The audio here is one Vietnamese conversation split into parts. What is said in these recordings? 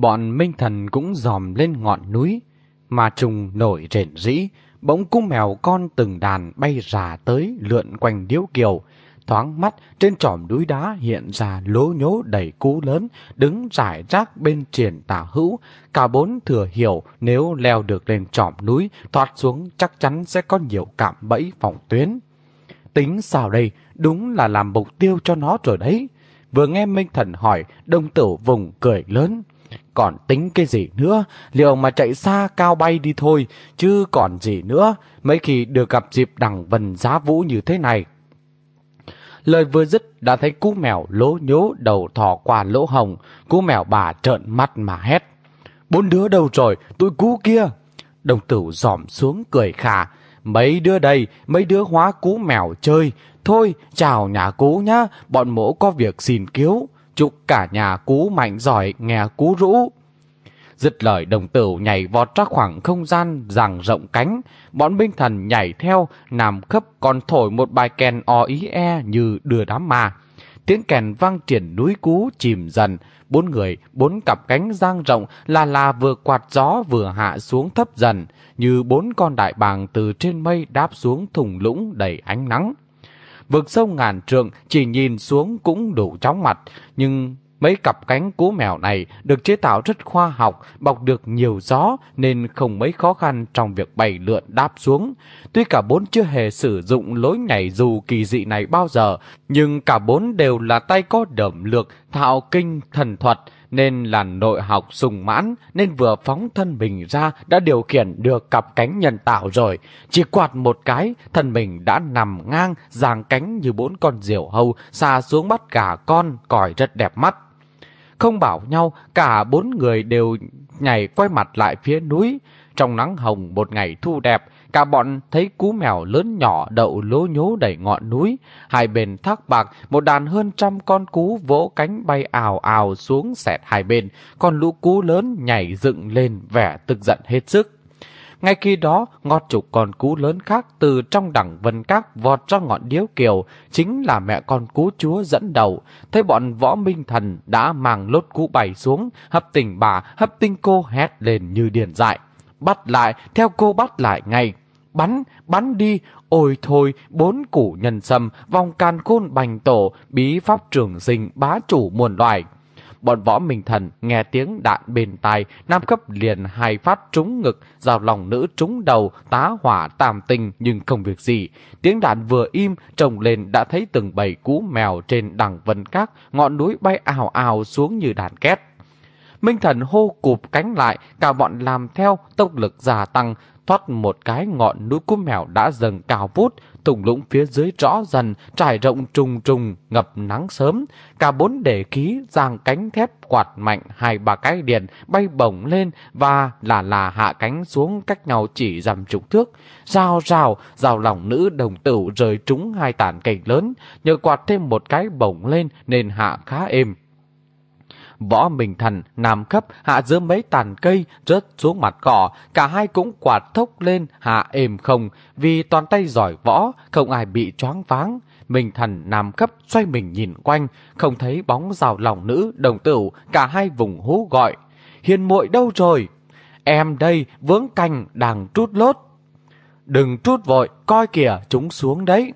Bọn minh thần cũng dòm lên ngọn núi, mà trùng nổi rền rĩ, bỗng cung mèo con từng đàn bay rà tới lượn quanh điếu kiều. Thoáng mắt trên tròm núi đá hiện ra lố nhố đầy cú lớn, đứng rải rác bên triển tả hữu. Cả bốn thừa hiểu nếu leo được lên tròm núi, thoát xuống chắc chắn sẽ có nhiều cạm bẫy phòng tuyến. Tính sao đây? Đúng là làm mục tiêu cho nó rồi đấy. Vừa nghe Minh Thần hỏi, đông tử vùng cười lớn. Còn tính cái gì nữa, liệu mà chạy xa cao bay đi thôi, chứ còn gì nữa, mấy khi được gặp dịp đằng vần giá vũ như thế này. Lời vừa dứt đã thấy cú mèo lố nhố đầu thò qua lỗ hồng, cú mèo bà trợn mắt mà hét. Bốn đứa đâu rồi, tụi cú kia. Đồng tử dòm xuống cười khà. Mấy đứa đây, mấy đứa hóa cú mèo chơi. Thôi, chào nhà cú nhá, bọn mỗ có việc xin cứu. Chúc cả nhà cú mạnh giỏi, nghe cú rũ. Dứt lời đồng tử nhảy vọt ra khoảng không gian giằng rộng cánh. Bọn binh thần nhảy theo, nằm khấp còn thổi một bài kèn o ý e như đưa đám ma. Tiếng kèn vang triển núi cú chìm dần. Bốn người, bốn cặp cánh giang rộng là là vừa quạt gió vừa hạ xuống thấp dần. Như bốn con đại bàng từ trên mây đáp xuống thùng lũng đầy ánh nắng. Vực sâu ngàn trượng chỉ nhìn xuống cũng đủ chóng mặt, nhưng Mấy cặp cánh cú mèo này được chế tạo rất khoa học, bọc được nhiều gió nên không mấy khó khăn trong việc bay lượn đáp xuống. Tuy cả bốn chưa hề sử dụng lối nhảy dù kỳ dị này bao giờ, nhưng cả bốn đều là tay có đẩm lược, thạo kinh, thần thuật, nên là nội học sùng mãn, nên vừa phóng thân mình ra đã điều khiển được cặp cánh nhân tạo rồi. Chỉ quạt một cái, thân mình đã nằm ngang, giang cánh như bốn con diều hâu, xa xuống bắt gà con, còi rất đẹp mắt. Không bảo nhau, cả bốn người đều nhảy quay mặt lại phía núi. Trong nắng hồng một ngày thu đẹp, cả bọn thấy cú mèo lớn nhỏ đậu lố nhố đẩy ngọn núi. Hai bên thác bạc, một đàn hơn trăm con cú vỗ cánh bay ào ào xuống xẹt hai bên. Còn lũ cú lớn nhảy dựng lên vẻ tức giận hết sức. Ngay khi đó, ngọt chục con cú lớn khác từ trong đẳng vân các vọt ra ngọn điếu kiều, chính là mẹ con cú chúa dẫn đầu. Thấy bọn võ minh thần đã mang lốt cú bày xuống, hấp tình bà, hấp tinh cô hét lên như điền dại. Bắt lại, theo cô bắt lại ngay. Bắn, bắn đi, ôi thôi, bốn củ nhân sâm, vòng can khôn bành tổ, bí pháp trường sinh, bá chủ muôn loài. Bọn võ minh thần nghe tiếng đạn bên tai, nam cấp liền hai phát trúng ngực, rào lòng nữ trúng đầu, tá hỏa tam tinh nhưng không việc gì. Tiếng đạn vừa im, trồng lên đã thấy từng bầy cú mèo trên đằng vân các, ngọn núi bay ào ào xuống như đàn két. Minh thần hô cụp cánh lại, cả bọn làm theo, tốc lực gia tăng, thoát một cái ngọn núi cú mèo đã dần cao vút, thùng lũng phía dưới rõ dần, trải rộng trùng trùng, ngập nắng sớm. Cả bốn đề khí giang cánh thép quạt mạnh hai ba cái điện bay bổng lên và là là hạ cánh xuống cách nhau chỉ dằm chục thước. Rào rào, rào lòng nữ đồng tử rời trúng hai tàn cành lớn, nhờ quạt thêm một cái bổng lên nên hạ khá êm. Võ Minh Thần nằm khắp hạ giữa mấy tàn cây rớt xuống mặt cỏ, cả hai cũng quạt thốc lên hạ êm không, vì toàn tay giỏi võ, không ai bị choáng váng. Minh Thần nằm khắp xoay mình nhìn quanh, không thấy bóng rào lòng nữ, đồng tử, cả hai vùng hú gọi. Hiền muội đâu rồi? Em đây, vướng cành, đang trút lốt. Đừng trút vội, coi kìa, chúng xuống đấy.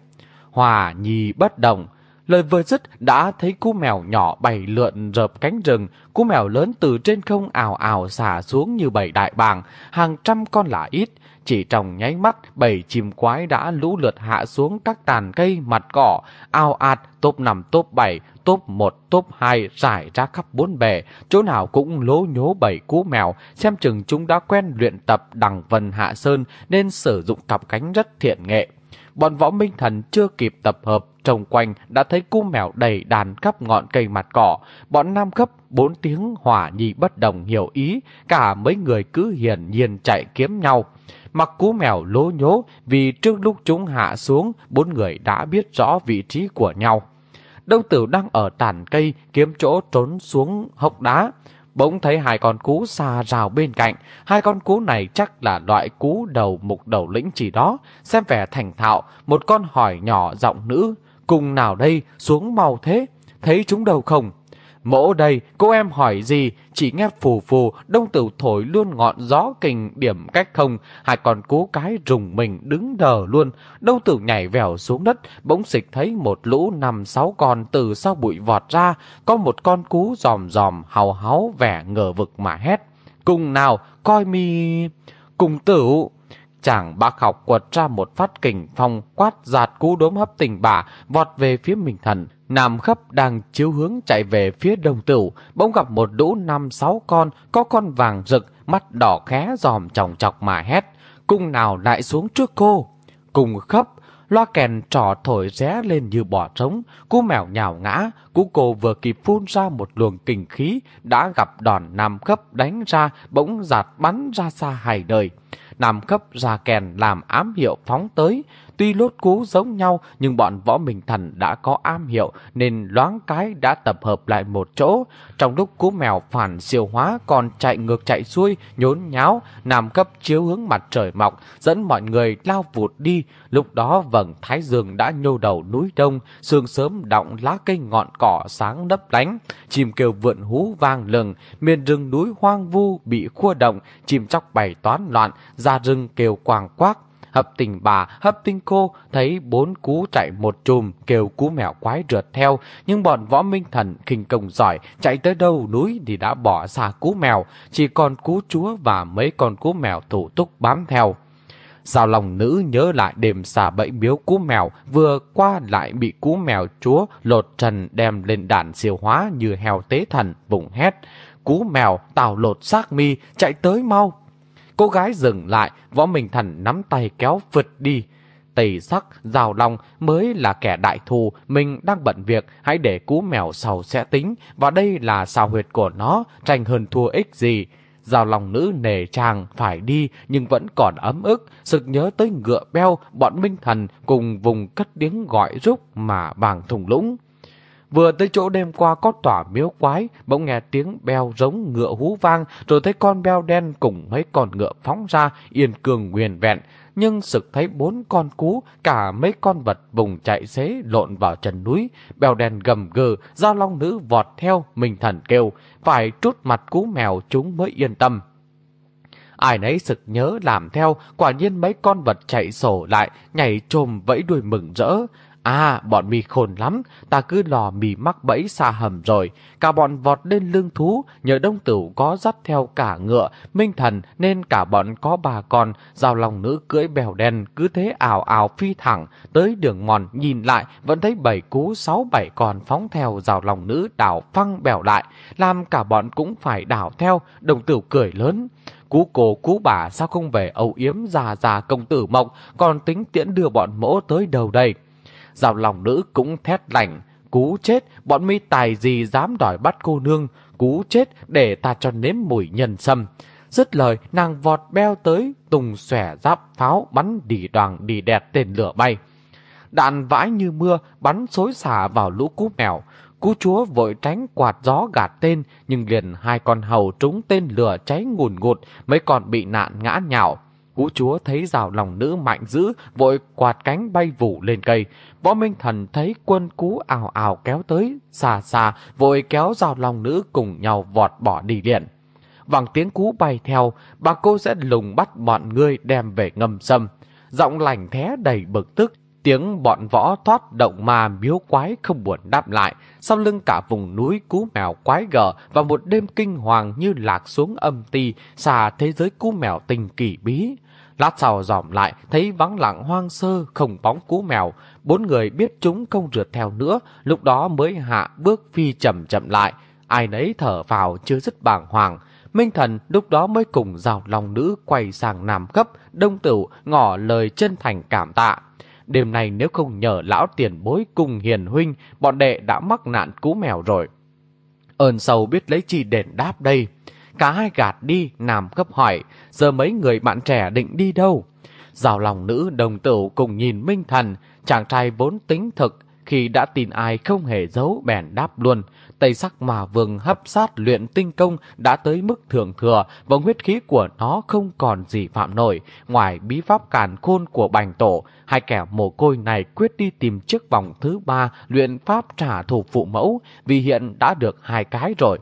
Hòa nhì bất động, Lời vừa dứt đã thấy cú mèo nhỏ bay lượn rợp cánh rừng, cú mèo lớn từ trên không ảo ảo xả xuống như bảy đại bàng, hàng trăm con là ít. Chỉ trong nháy mắt, bảy chim quái đã lũ lượt hạ xuống các tàn cây mặt cỏ, ao ạt, top 5, top 7, top 1, top 2 rải ra khắp bốn bề, chỗ nào cũng lố nhố bảy cú mèo, xem chừng chúng đã quen luyện tập đằng vần hạ sơn nên sử dụng cặp cánh rất thiện nghệ. Bọn võ minh thần chưa kịp tập hợp, trồng quanh đã thấy cu mèo đầy đàn khắp ngọn cây mặt cỏ. Bọn nam cấp bốn tiếng hỏa nhị bất đồng hiểu ý, cả mấy người cứ hiển nhiên chạy kiếm nhau. Mặc cú mèo lố nhố vì trước lúc chúng hạ xuống, bốn người đã biết rõ vị trí của nhau. Đông tử đang ở tàn cây kiếm chỗ trốn xuống hốc đá. Bỗng thấy hai con cú xa rào bên cạnh. Hai con cú này chắc là loại cú đầu mục đầu lĩnh chỉ đó. Xem vẻ thành thạo, một con hỏi nhỏ giọng nữ. Cùng nào đây, xuống mau thế. Thấy chúng đầu không? Mỗ đây, cô em hỏi gì, chỉ nghe phù phù, đông tử thổi luôn ngọn gió kình điểm cách không, hai con cú cái rùng mình đứng đờ luôn. Đông tử nhảy vèo xuống đất, bỗng xịch thấy một lũ năm sáu con từ sau bụi vọt ra, có một con cú giòm giòm hào háo vẻ ngờ vực mà hét. Cùng nào, coi mi... Cùng tử... Chàng bác học quật ra một phát kình phong quát giạt cú đốm hấp tình bà vọt về phía mình thần. Nam khấp đang chiếu hướng chạy về phía đông tửu, bỗng gặp một lũ năm sáu con, có con vàng rực, mắt đỏ khé dòm chòng chọc mà hét. Cung nào lại xuống trước cô? Cùng khấp, loa kèn trò thổi ré lên như bỏ trống, cú mèo nhào ngã, cú cô vừa kịp phun ra một luồng kình khí, đã gặp đòn nam khấp đánh ra, bỗng giạt bắn ra xa hài đời. Nam khấp ra kèn làm ám hiệu phóng tới. Tuy lốt cú giống nhau nhưng bọn võ minh thần đã có am hiệu nên loáng cái đã tập hợp lại một chỗ. Trong lúc cú mèo phản siêu hóa còn chạy ngược chạy xuôi, nhốn nháo, Nam cấp chiếu hướng mặt trời mọc, dẫn mọi người lao vụt đi. Lúc đó vầng thái dương đã nhô đầu núi đông, sương sớm động lá cây ngọn cỏ sáng đấp lánh. Chim kêu vượn hú vang lừng, miền rừng núi hoang vu bị khua động, chim chóc bày toán loạn, ra rừng kêu quàng quác hấp tình bà, hấp tình cô, thấy bốn cú chạy một chùm, kêu cú mèo quái rượt theo, nhưng bọn võ minh thần khinh công giỏi, chạy tới đâu núi thì đã bỏ xa cú mèo, chỉ còn cú chúa và mấy con cú mèo thủ túc bám theo. Sao lòng nữ nhớ lại đêm xà bẫy biếu cú mèo vừa qua lại bị cú mèo chúa lột trần đem lên đàn siêu hóa như heo tế thần vùng hét. Cú mèo tào lột xác mi chạy tới mau. Cô gái dừng lại, võ minh thần nắm tay kéo vượt đi. Tây sắc, rào long mới là kẻ đại thù, mình đang bận việc, hãy để cú mèo sau sẽ tính, và đây là xào huyệt của nó, tranh hơn thua ích gì. Giao lòng nữ nề chàng phải đi nhưng vẫn còn ấm ức, sực nhớ tới ngựa beo, bọn minh thần cùng vùng cất tiếng gọi rúc mà vàng thùng lũng. Vừa tới chỗ đêm qua có tỏa miếu quái, bỗng nghe tiếng beo giống ngựa hú vang, rồi thấy con beo đen cùng mấy con ngựa phóng ra, yên cường nguyên vẹn. Nhưng sực thấy bốn con cú, cả mấy con vật vùng chạy xế lộn vào chân núi. Bèo đen gầm gừ, giao long nữ vọt theo, mình thần kêu, phải trút mặt cú mèo chúng mới yên tâm. Ai nấy sực nhớ làm theo, quả nhiên mấy con vật chạy sổ lại, nhảy trồm vẫy đuôi mừng rỡ. À, bọn mì khôn lắm, ta cứ lò mì mắc bẫy xa hầm rồi. Cả bọn vọt lên lưng thú, nhờ đông tử có dắt theo cả ngựa, minh thần nên cả bọn có bà con, giao lòng nữ cưỡi bèo đen cứ thế ảo ảo phi thẳng, tới đường mòn nhìn lại vẫn thấy bảy cú sáu bảy con phóng theo giao lòng nữ đảo phăng bèo lại, làm cả bọn cũng phải đảo theo, đồng tử cười lớn. Cú cô cú bà sao không về âu yếm già già công tử mộng, còn tính tiễn đưa bọn mỗ tới đầu đây? Giao lòng nữ cũng thét lạnh, cú chết, bọn mi tài gì dám đòi bắt cô nương, cú chết để ta cho nếm mùi nhân sâm. Dứt lời, nàng vọt beo tới, tùng xòe giáp pháo bắn đi đoàn đi đẹp tên lửa bay. Đạn vãi như mưa, bắn xối xả vào lũ cú mèo. Cú chúa vội tránh quạt gió gạt tên, nhưng liền hai con hầu trúng tên lửa cháy ngùn ngụt, mấy con bị nạn ngã nhạo. Cú chúa thấy rào lòng nữ mạnh dữ, vội quạt cánh bay vụ lên cây. Võ Minh Thần thấy quân cú ảo ảo kéo tới, xa xa, vội kéo rào lòng nữ cùng nhau vọt bỏ đi liền. Vàng tiếng cú bay theo, bà cô sẽ lùng bắt bọn ngươi đem về ngâm sâm. Giọng lành thé đầy bực tức, tiếng bọn võ thoát động mà miếu quái không buồn đáp lại. Sau lưng cả vùng núi cú mèo quái gở và một đêm kinh hoàng như lạc xuống âm ti, xa thế giới cú mèo tình kỳ bí. Lát sau dòm lại, thấy vắng lặng hoang sơ, không bóng cú mèo. Bốn người biết chúng không rượt theo nữa, lúc đó mới hạ bước phi chậm chậm lại. Ai nấy thở vào chưa dứt bàng hoàng. Minh thần lúc đó mới cùng rào lòng nữ quay sang nam cấp, đông tử ngỏ lời chân thành cảm tạ. Đêm nay nếu không nhờ lão tiền bối cùng hiền huynh, bọn đệ đã mắc nạn cú mèo rồi. Ơn sâu biết lấy chi đền đáp đây. Cả hai gạt đi, Nam gấp hỏi, giờ mấy người bạn trẻ định đi đâu? Giao lòng nữ đồng tử cùng nhìn Minh Thần, chàng trai vốn tính thực, khi đã tin ai không hề giấu bèn đáp luôn. Tây sắc mà vương hấp sát luyện tinh công đã tới mức thường thừa và huyết khí của nó không còn gì phạm nổi. Ngoài bí pháp càn khôn của bành tổ, hai kẻ mồ côi này quyết đi tìm chiếc vòng thứ ba luyện pháp trả thù phụ mẫu vì hiện đã được hai cái rồi.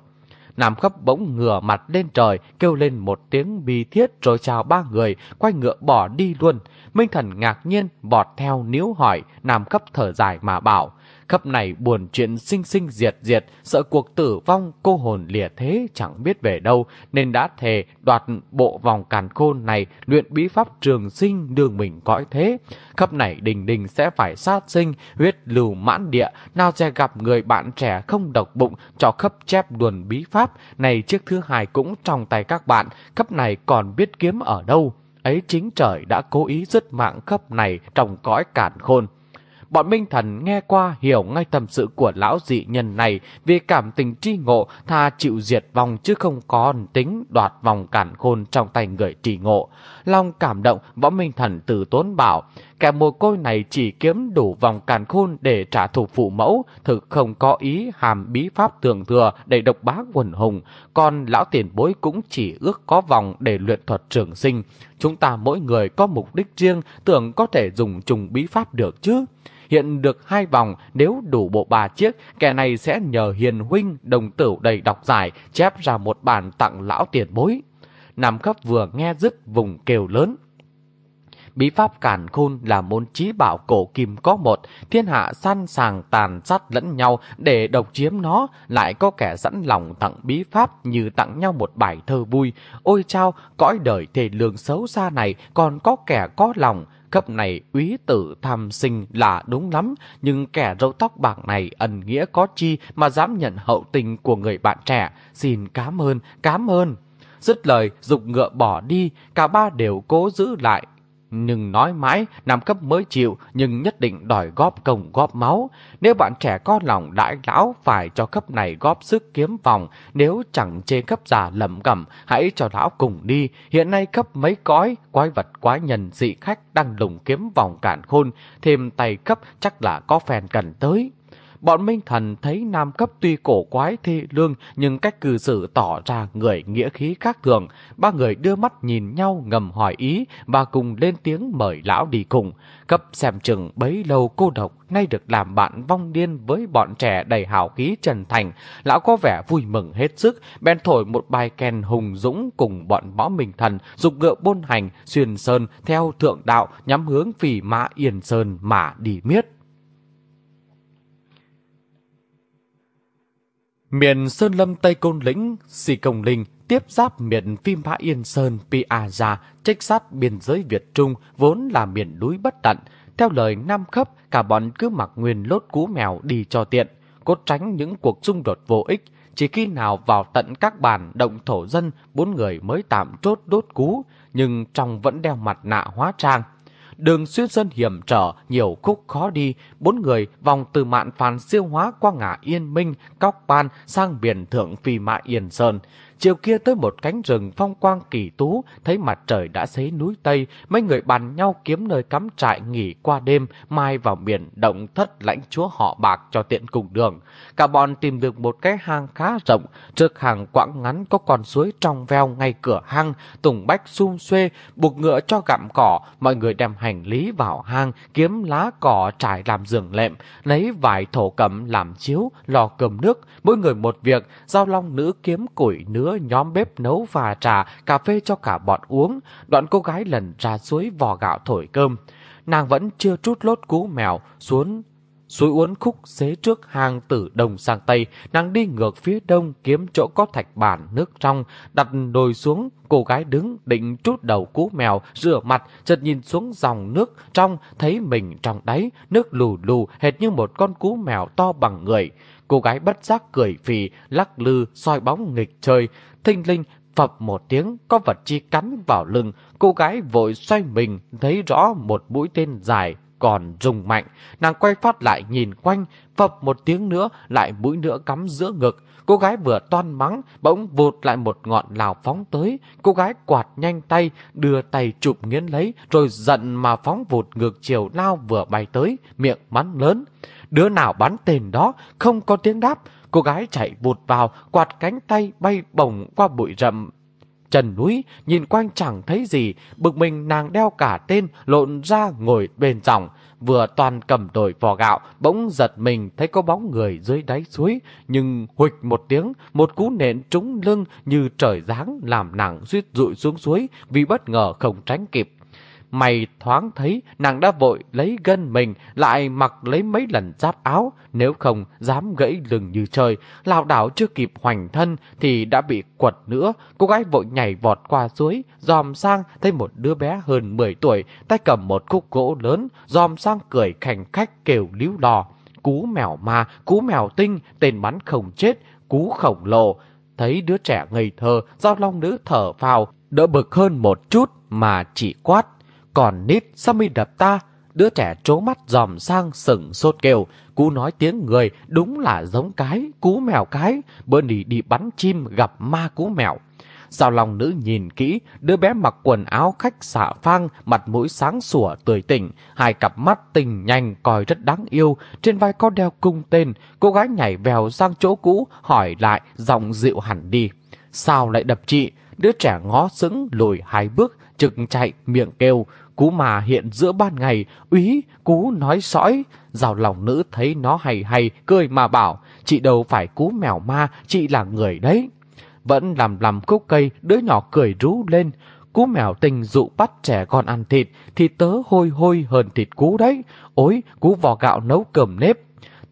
Nam khấp bỗng ngửa mặt lên trời, kêu lên một tiếng bi thiết rồi chào ba người, quay ngựa bỏ đi luôn. Minh thần ngạc nhiên, bọt theo níu hỏi, Nam khấp thở dài mà bảo. Khắp này buồn chuyện sinh sinh diệt diệt, sợ cuộc tử vong cô hồn lìa thế chẳng biết về đâu, nên đã thề đoạt bộ vòng càn khôn này luyện bí pháp trường sinh đường mình cõi thế. Khắp này đình đình sẽ phải sát sinh, huyết lưu mãn địa, nào sẽ gặp người bạn trẻ không độc bụng cho khắp chép đuồn bí pháp, này chiếc thứ hai cũng trong tay các bạn, khắp này còn biết kiếm ở đâu. Ấy chính trời đã cố ý dứt mạng khắp này trong cõi cản khôn. Bọn Minh Thần nghe qua, hiểu ngay tâm sự của lão dị nhân này, vì cảm tình tri ngộ, tha chịu diệt vòng chứ không có tính đoạt vòng cản khôn trong tay người trì ngộ. Long cảm động, võ Minh Thần từ tốn bảo kẻ mồ côi này chỉ kiếm đủ vòng càn khôn để trả thù phụ mẫu, thực không có ý hàm bí pháp tường thừa để độc bá quần hùng, còn lão tiền bối cũng chỉ ước có vòng để luyện thuật trường sinh. Chúng ta mỗi người có mục đích riêng, tưởng có thể dùng trùng bí pháp được chứ. Hiện được hai vòng, nếu đủ bộ ba chiếc, kẻ này sẽ nhờ hiền huynh đồng tử đầy đọc giải, chép ra một bản tặng lão tiền bối. Nam khắp vừa nghe dứt vùng kêu lớn. Bí pháp cản khôn là môn trí bảo cổ kim có một, thiên hạ săn sàng tàn sát lẫn nhau để độc chiếm nó, lại có kẻ sẵn lòng tặng bí pháp như tặng nhau một bài thơ vui. Ôi chao, cõi đời thề lương xấu xa này còn có kẻ có lòng, cấp này úy tử tham sinh là đúng lắm, nhưng kẻ râu tóc bạc này ẩn nghĩa có chi mà dám nhận hậu tình của người bạn trẻ. Xin cám ơn, cám ơn. Dứt lời, dục ngựa bỏ đi, cả ba đều cố giữ lại, nhưng nói mãi, năm cấp mới chịu, nhưng nhất định đòi góp công góp máu. Nếu bạn trẻ có lòng đại lão, phải cho cấp này góp sức kiếm vòng. Nếu chẳng chê cấp già lầm cẩm, hãy cho lão cùng đi. Hiện nay cấp mấy cõi, quái vật quái nhân dị khách đang lùng kiếm vòng cản khôn. Thêm tay cấp chắc là có phèn cần tới. Bọn Minh Thần thấy Nam Cấp tuy cổ quái thê lương nhưng cách cư xử tỏ ra người nghĩa khí khác thường. Ba người đưa mắt nhìn nhau ngầm hỏi ý và cùng lên tiếng mời lão đi cùng. Cấp xem chừng bấy lâu cô độc nay được làm bạn vong điên với bọn trẻ đầy hào khí trần thành. Lão có vẻ vui mừng hết sức, bèn thổi một bài kèn hùng dũng cùng bọn võ Minh Thần dục ngựa bôn hành xuyên sơn theo thượng đạo nhắm hướng phỉ mã Yên Sơn mà đi miết. Miền Sơn Lâm Tây Côn Lĩnh, Sì Công Linh tiếp giáp miền phim Mã Yên Sơn, Piazza, trách sát biên giới Việt Trung vốn là miền núi bất tận. Theo lời Nam Khấp, cả bọn cứ mặc nguyên lốt cú mèo đi cho tiện, cốt tránh những cuộc xung đột vô ích. Chỉ khi nào vào tận các bản động thổ dân, bốn người mới tạm chốt đốt cú, nhưng trong vẫn đeo mặt nạ hóa trang. Đường xuyên sơn hiểm trở, nhiều khúc khó đi, bốn người vòng từ mạn phàn siêu hóa qua ngã Yên Minh, Cóc Ban sang biển thượng Phi Mã Yên Sơn. Chiều kia tới một cánh rừng phong quang kỳ tú, thấy mặt trời đã xế núi Tây, mấy người bàn nhau kiếm nơi cắm trại nghỉ qua đêm, mai vào biển động thất lãnh chúa họ bạc cho tiện cùng đường. Cả bọn tìm được một cái hang khá rộng, trước hàng quãng ngắn có con suối trong veo ngay cửa hang, tùng bách xung xuê, buộc ngựa cho gặm cỏ, mọi người đem hành lý vào hang, kiếm lá cỏ trải làm giường lệm, lấy vải thổ cẩm làm chiếu, lò cơm nước, mỗi người một việc, giao long nữ kiếm củi nứa nhóm bếp nấu và trà, cà phê cho cả bọn uống, đoạn cô gái lần ra suối vò gạo thổi cơm. Nàng vẫn chưa trút lốt cú mèo xuống Suối uốn khúc xế trước hàng từ đông sang tây, nàng đi ngược phía đông kiếm chỗ có thạch bản nước trong, đặt đồi xuống, cô gái đứng định trút đầu cú mèo, rửa mặt, chợt nhìn xuống dòng nước trong, thấy mình trong đáy, nước lù lù hệt như một con cú mèo to bằng người. Cô gái bất giác cười phì, lắc lư, soi bóng nghịch chơi, thinh linh phập một tiếng, có vật chi cắn vào lưng, cô gái vội xoay mình, thấy rõ một mũi tên dài, còn rùng mạnh. Nàng quay phát lại nhìn quanh, phập một tiếng nữa, lại mũi nữa cắm giữa ngực. Cô gái vừa toan mắng, bỗng vụt lại một ngọn lào phóng tới. Cô gái quạt nhanh tay, đưa tay chụp nghiến lấy, rồi giận mà phóng vụt ngược chiều lao vừa bay tới, miệng mắn lớn. Đứa nào bắn tên đó, không có tiếng đáp. cô gái chạy vụt vào, quạt cánh tay bay bổng qua bụi rậm. Trần núi nhìn quanh chẳng thấy gì, bực mình nàng đeo cả tên lộn ra ngồi bên dòng, vừa toàn cầm đổi vò gạo, bỗng giật mình thấy có bóng người dưới đáy suối, nhưng huịch một tiếng, một cú nện trúng lưng như trời giáng làm nàng suýt rụi xuống suối vì bất ngờ không tránh kịp. Mày thoáng thấy nàng đã vội lấy gân mình lại mặc lấy mấy lần giáp áo, nếu không dám gãy lưng như trời, lào đảo chưa kịp hoành thân thì đã bị quật nữa. Cô gái vội nhảy vọt qua suối, dòm sang thấy một đứa bé hơn 10 tuổi, tay cầm một khúc gỗ lớn, dòm sang cười khảnh khách kêu líu lò. Cú mèo ma, cú mèo tinh, tên bắn không chết, cú khổng lồ. Thấy đứa trẻ ngây thơ, giao long nữ thở vào đỡ bực hơn một chút mà chỉ quát. Còn nít sao mi đập ta? Đứa trẻ trố mắt dòm sang sừng sốt kêu. Cú nói tiếng người đúng là giống cái, cú mèo cái. Bữa nỉ đi bắn chim gặp ma cú mèo. sao lòng nữ nhìn kỹ, đứa bé mặc quần áo khách xạ phang, mặt mũi sáng sủa tươi tỉnh, hai cặp mắt tình nhanh coi rất đáng yêu, trên vai có đeo cung tên, cô gái nhảy vèo sang chỗ cũ, hỏi lại, giọng dịu hẳn đi. Sao lại đập chị? Đứa trẻ ngó sững lùi hai bước, trực chạy miệng kêu, cú mà hiện giữa ban ngày, úy, cú nói sõi. Rào lòng nữ thấy nó hay hay, cười mà bảo, chị đâu phải cú mèo ma, chị là người đấy. Vẫn làm làm khúc cây, đứa nhỏ cười rú lên. Cú mèo tình dụ bắt trẻ con ăn thịt, thì tớ hôi hôi hơn thịt cú đấy. Ôi, cú vò gạo nấu cơm nếp.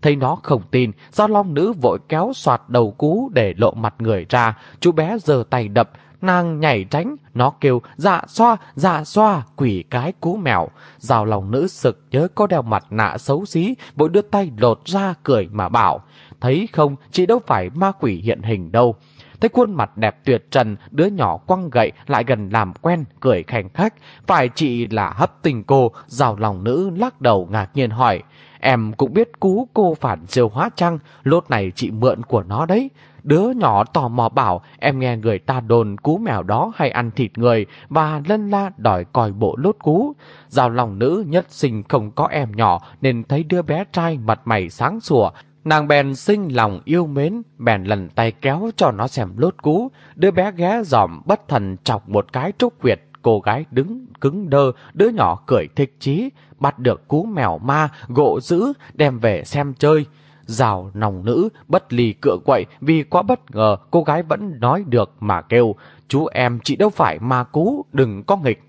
Thấy nó không tin, do long nữ vội kéo soạt đầu cú để lộ mặt người ra. Chú bé giơ tay đập, nàng nhảy tránh, nó kêu dạ xoa, dạ xoa, quỷ cái cú mèo. Rào lòng nữ sực nhớ có đeo mặt nạ xấu xí, vội đưa tay lột ra cười mà bảo. Thấy không, chị đâu phải ma quỷ hiện hình đâu. Thấy khuôn mặt đẹp tuyệt trần, đứa nhỏ quăng gậy lại gần làm quen, cười khành khách. Phải chị là hấp tình cô, rào lòng nữ lắc đầu ngạc nhiên hỏi. Em cũng biết cú cô phản siêu hóa chăng, lốt này chị mượn của nó đấy. Đứa nhỏ tò mò bảo em nghe người ta đồn cú mèo đó hay ăn thịt người và lân la đòi còi bộ lốt cú. Giao lòng nữ nhất sinh không có em nhỏ nên thấy đứa bé trai mặt mày sáng sủa. Nàng bèn sinh lòng yêu mến, bèn lần tay kéo cho nó xem lốt cú. Đứa bé ghé giòm bất thần chọc một cái trúc quyệt, cô gái đứng cứng đơ, đứa nhỏ cười thích chí, bắt được cú mèo ma, gộ giữ, đem về xem chơi. Rào nòng nữ, bất lì cựa quậy vì quá bất ngờ cô gái vẫn nói được mà kêu. Chú em chị đâu phải ma cú, đừng có nghịch.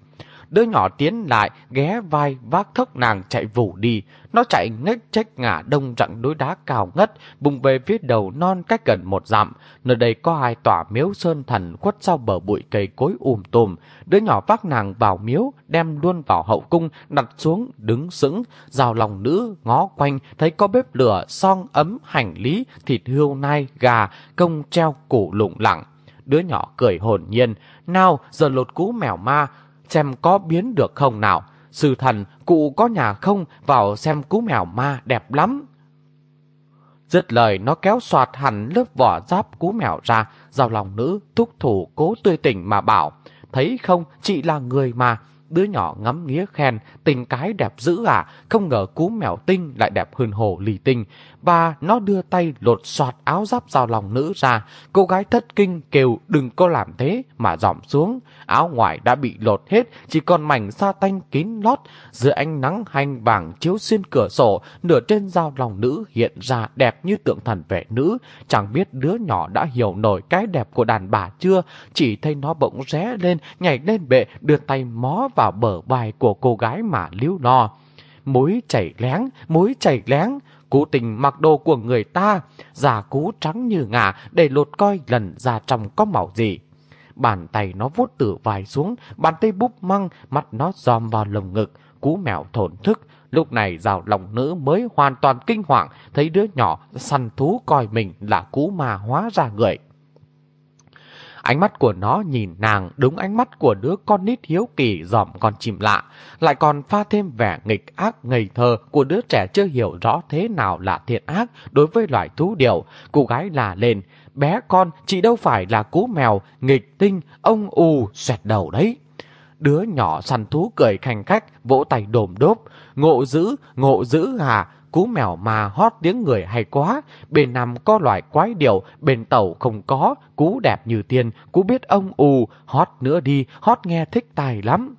Đứa nhỏ tiến lại, ghé vai, vác thốc nàng chạy vù đi. Nó chạy ngách trách ngả đông rặng đối đá cao ngất, bùng về phía đầu non cách gần một dặm. Nơi đây có hai tòa miếu sơn thần khuất sau bờ bụi cây cối um tùm. Đứa nhỏ vác nàng vào miếu, đem luôn vào hậu cung, đặt xuống, đứng sững. Rào lòng nữ, ngó quanh, thấy có bếp lửa, son ấm, hành lý, thịt hươu nai, gà, công treo củ lụng lặng. Đứa nhỏ cười hồn nhiên, nào giờ lột cú mèo ma, xem có biến được không nào. Sư thần, cụ có nhà không vào xem cú mèo ma đẹp lắm. Dứt lời nó kéo soạt hẳn lớp vỏ giáp cú mèo ra, giao lòng nữ thúc thủ cố tươi tỉnh mà bảo, thấy không, chị là người mà. Đứa nhỏ ngắm nghía khen, tình cái đẹp dữ à, không ngờ cú mèo tinh lại đẹp hơn hồ lì tinh. Và nó đưa tay lột soạt áo giáp giao lòng nữ ra, cô gái thất kinh kêu đừng có làm thế mà dòm xuống. Áo ngoài đã bị lột hết, chỉ còn mảnh sa tanh kín lót. Giữa ánh nắng hanh vàng chiếu xuyên cửa sổ, nửa trên giao lòng nữ hiện ra đẹp như tượng thần vệ nữ. Chẳng biết đứa nhỏ đã hiểu nổi cái đẹp của đàn bà chưa, chỉ thấy nó bỗng ré lên, nhảy lên bệ, đưa tay mó vào bờ vai của cô gái mà liếu lo. Mối chảy lén, mối chảy lén, Cú tình mặc đồ của người ta, giả cú trắng như ngà để lột coi lần ra trong có màu gì. Bàn tay nó vuốt từ vai xuống, bàn tay búp măng, mắt nó dòm vào lồng ngực, cú mèo thổn thức. Lúc này rào lòng nữ mới hoàn toàn kinh hoàng, thấy đứa nhỏ săn thú coi mình là cú ma hóa ra người. Ánh mắt của nó nhìn nàng đúng ánh mắt của đứa con nít hiếu kỳ dòm con chim lạ, lại còn pha thêm vẻ nghịch ác ngây thơ của đứa trẻ chưa hiểu rõ thế nào là thiện ác đối với loài thú điều. Cô gái là lên, bé con chị đâu phải là cú mèo, nghịch tinh, ông ù, xoẹt đầu đấy. Đứa nhỏ săn thú cười khanh khách, vỗ tay đồm đốp, ngộ dữ, ngộ dữ hà cú mèo mà hót tiếng người hay quá. Bên Nam có loại quái điệu, bên Tàu không có, cú đẹp như tiên, cú biết ông ù, hót nữa đi, hót nghe thích tài lắm.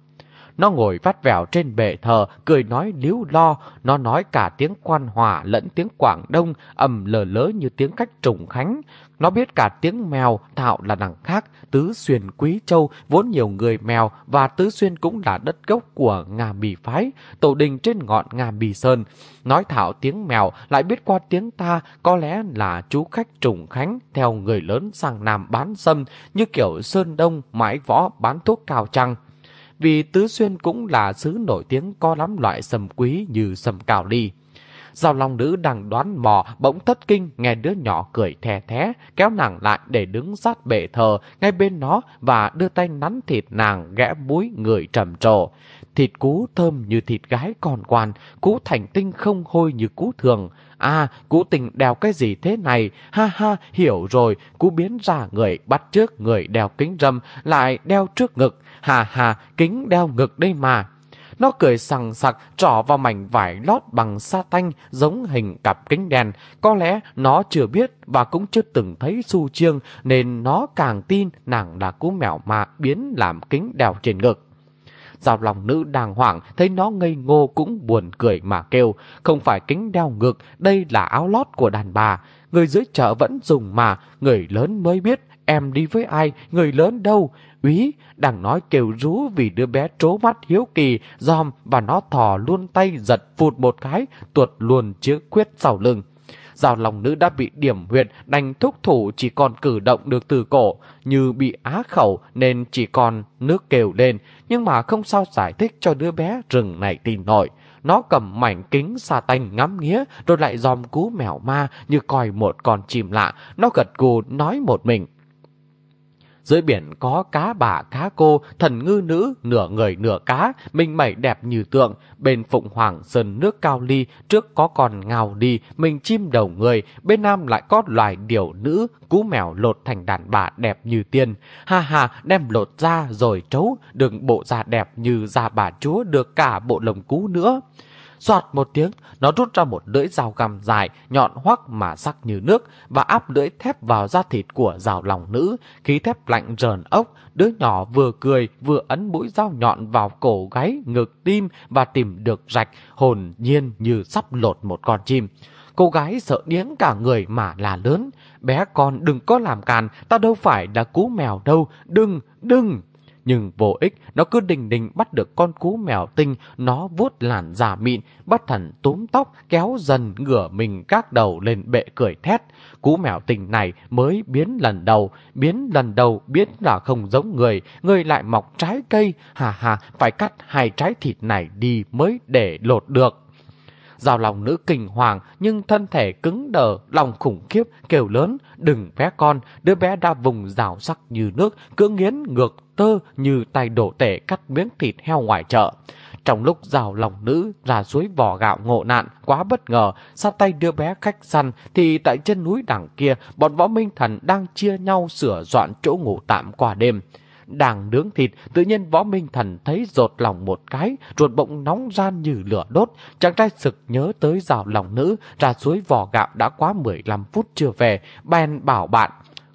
Nó ngồi vắt vẻo trên bệ thờ, cười nói líu lo. Nó nói cả tiếng quan hòa lẫn tiếng Quảng Đông, ầm lờ lớ như tiếng cách trùng khánh. Nó biết cả tiếng mèo, thạo là đằng khác. Tứ Xuyên Quý Châu vốn nhiều người mèo và Tứ Xuyên cũng là đất gốc của Ngà Bì Phái, tổ đình trên ngọn Ngà Bì Sơn. Nói thạo tiếng mèo lại biết qua tiếng ta có lẽ là chú khách trùng khánh theo người lớn sang Nam bán sâm như kiểu Sơn Đông mãi võ bán thuốc cao trăng vì Tứ Xuyên cũng là xứ nổi tiếng có lắm loại sầm quý như sầm cào ly. Giao Long Nữ đang đoán mò, bỗng thất kinh, nghe đứa nhỏ cười thè thé, kéo nàng lại để đứng sát bệ thờ ngay bên nó và đưa tay nắn thịt nàng ghẽ mũi người trầm trồ. Thịt cú thơm như thịt gái còn quan, cú thành tinh không hôi như cú thường. À, cú tình đeo cái gì thế này? Ha ha, hiểu rồi, cú biến ra người bắt trước người đeo kính râm, lại đeo trước ngực. Hà hà, kính đeo ngực đây mà. Nó cười sằng sặc trỏ vào mảnh vải lót bằng sa tanh giống hình cặp kính đèn. Có lẽ nó chưa biết và cũng chưa từng thấy su chiêng nên nó càng tin nàng là cú mèo mà biến làm kính đeo trên ngực. Giao lòng nữ đàng hoàng thấy nó ngây ngô cũng buồn cười mà kêu. Không phải kính đeo ngực, đây là áo lót của đàn bà. Người dưới chợ vẫn dùng mà, người lớn mới biết em đi với ai, người lớn đâu. Úy đang nói kêu rú vì đứa bé trố mắt hiếu kỳ, giòm và nó thò luôn tay giật phụt một cái, tuột luôn chiếc khuyết sau lưng. Giao lòng nữ đã bị điểm huyệt, đành thúc thủ chỉ còn cử động được từ cổ, như bị á khẩu nên chỉ còn nước kêu lên, nhưng mà không sao giải thích cho đứa bé rừng này tin nổi. Nó cầm mảnh kính xa tanh ngắm nghía rồi lại dòm cú mèo ma như coi một con chim lạ. Nó gật gù nói một mình. Dưới biển có cá bà cá cô, thần ngư nữ, nửa người nửa cá, mình mẩy đẹp như tượng. Bên Phụng Hoàng sơn nước cao ly, trước có con ngào đi, mình chim đầu người. Bên Nam lại có loài điểu nữ, cú mèo lột thành đàn bà đẹp như tiên. Ha ha, đem lột ra rồi trấu, đừng bộ da đẹp như da bà chúa được cả bộ lồng cú nữa. Xoạt một tiếng, nó rút ra một lưỡi dao găm dài, nhọn hoắc mà sắc như nước và áp lưỡi thép vào da thịt của rào lòng nữ. Khí thép lạnh rờn ốc, đứa nhỏ vừa cười vừa ấn mũi dao nhọn vào cổ gáy, ngực tim và tìm được rạch, hồn nhiên như sắp lột một con chim. Cô gái sợ điếng cả người mà là lớn. Bé con đừng có làm càn, ta đâu phải là cú mèo đâu, đừng, đừng. Nhưng vô ích, nó cứ đình đình bắt được con cú mèo tinh, nó vuốt làn giả mịn, bắt thần túm tóc, kéo dần ngửa mình các đầu lên bệ cười thét. Cú mèo tinh này mới biến lần đầu, biến lần đầu biết là không giống người, người lại mọc trái cây, hà hà, phải cắt hai trái thịt này đi mới để lột được. Giao lòng nữ kinh hoàng nhưng thân thể cứng đờ, lòng khủng khiếp, kêu lớn, đừng bé con, đứa bé đã vùng rào sắc như nước, cứ nghiến ngược tơ như tay đổ tể cắt miếng thịt heo ngoài chợ. Trong lúc rào lòng nữ ra suối vỏ gạo ngộ nạn, quá bất ngờ, sát tay đưa bé khách săn, thì tại chân núi đằng kia, bọn võ minh thần đang chia nhau sửa dọn chỗ ngủ tạm qua đêm đang nướng thịt, tự nhiên võ minh thần thấy rột lòng một cái, ruột bụng nóng ran như lửa đốt. Chàng trai sực nhớ tới rào lòng nữ, ra suối vò gạo đã quá 15 phút chưa về, bèn bảo bạn.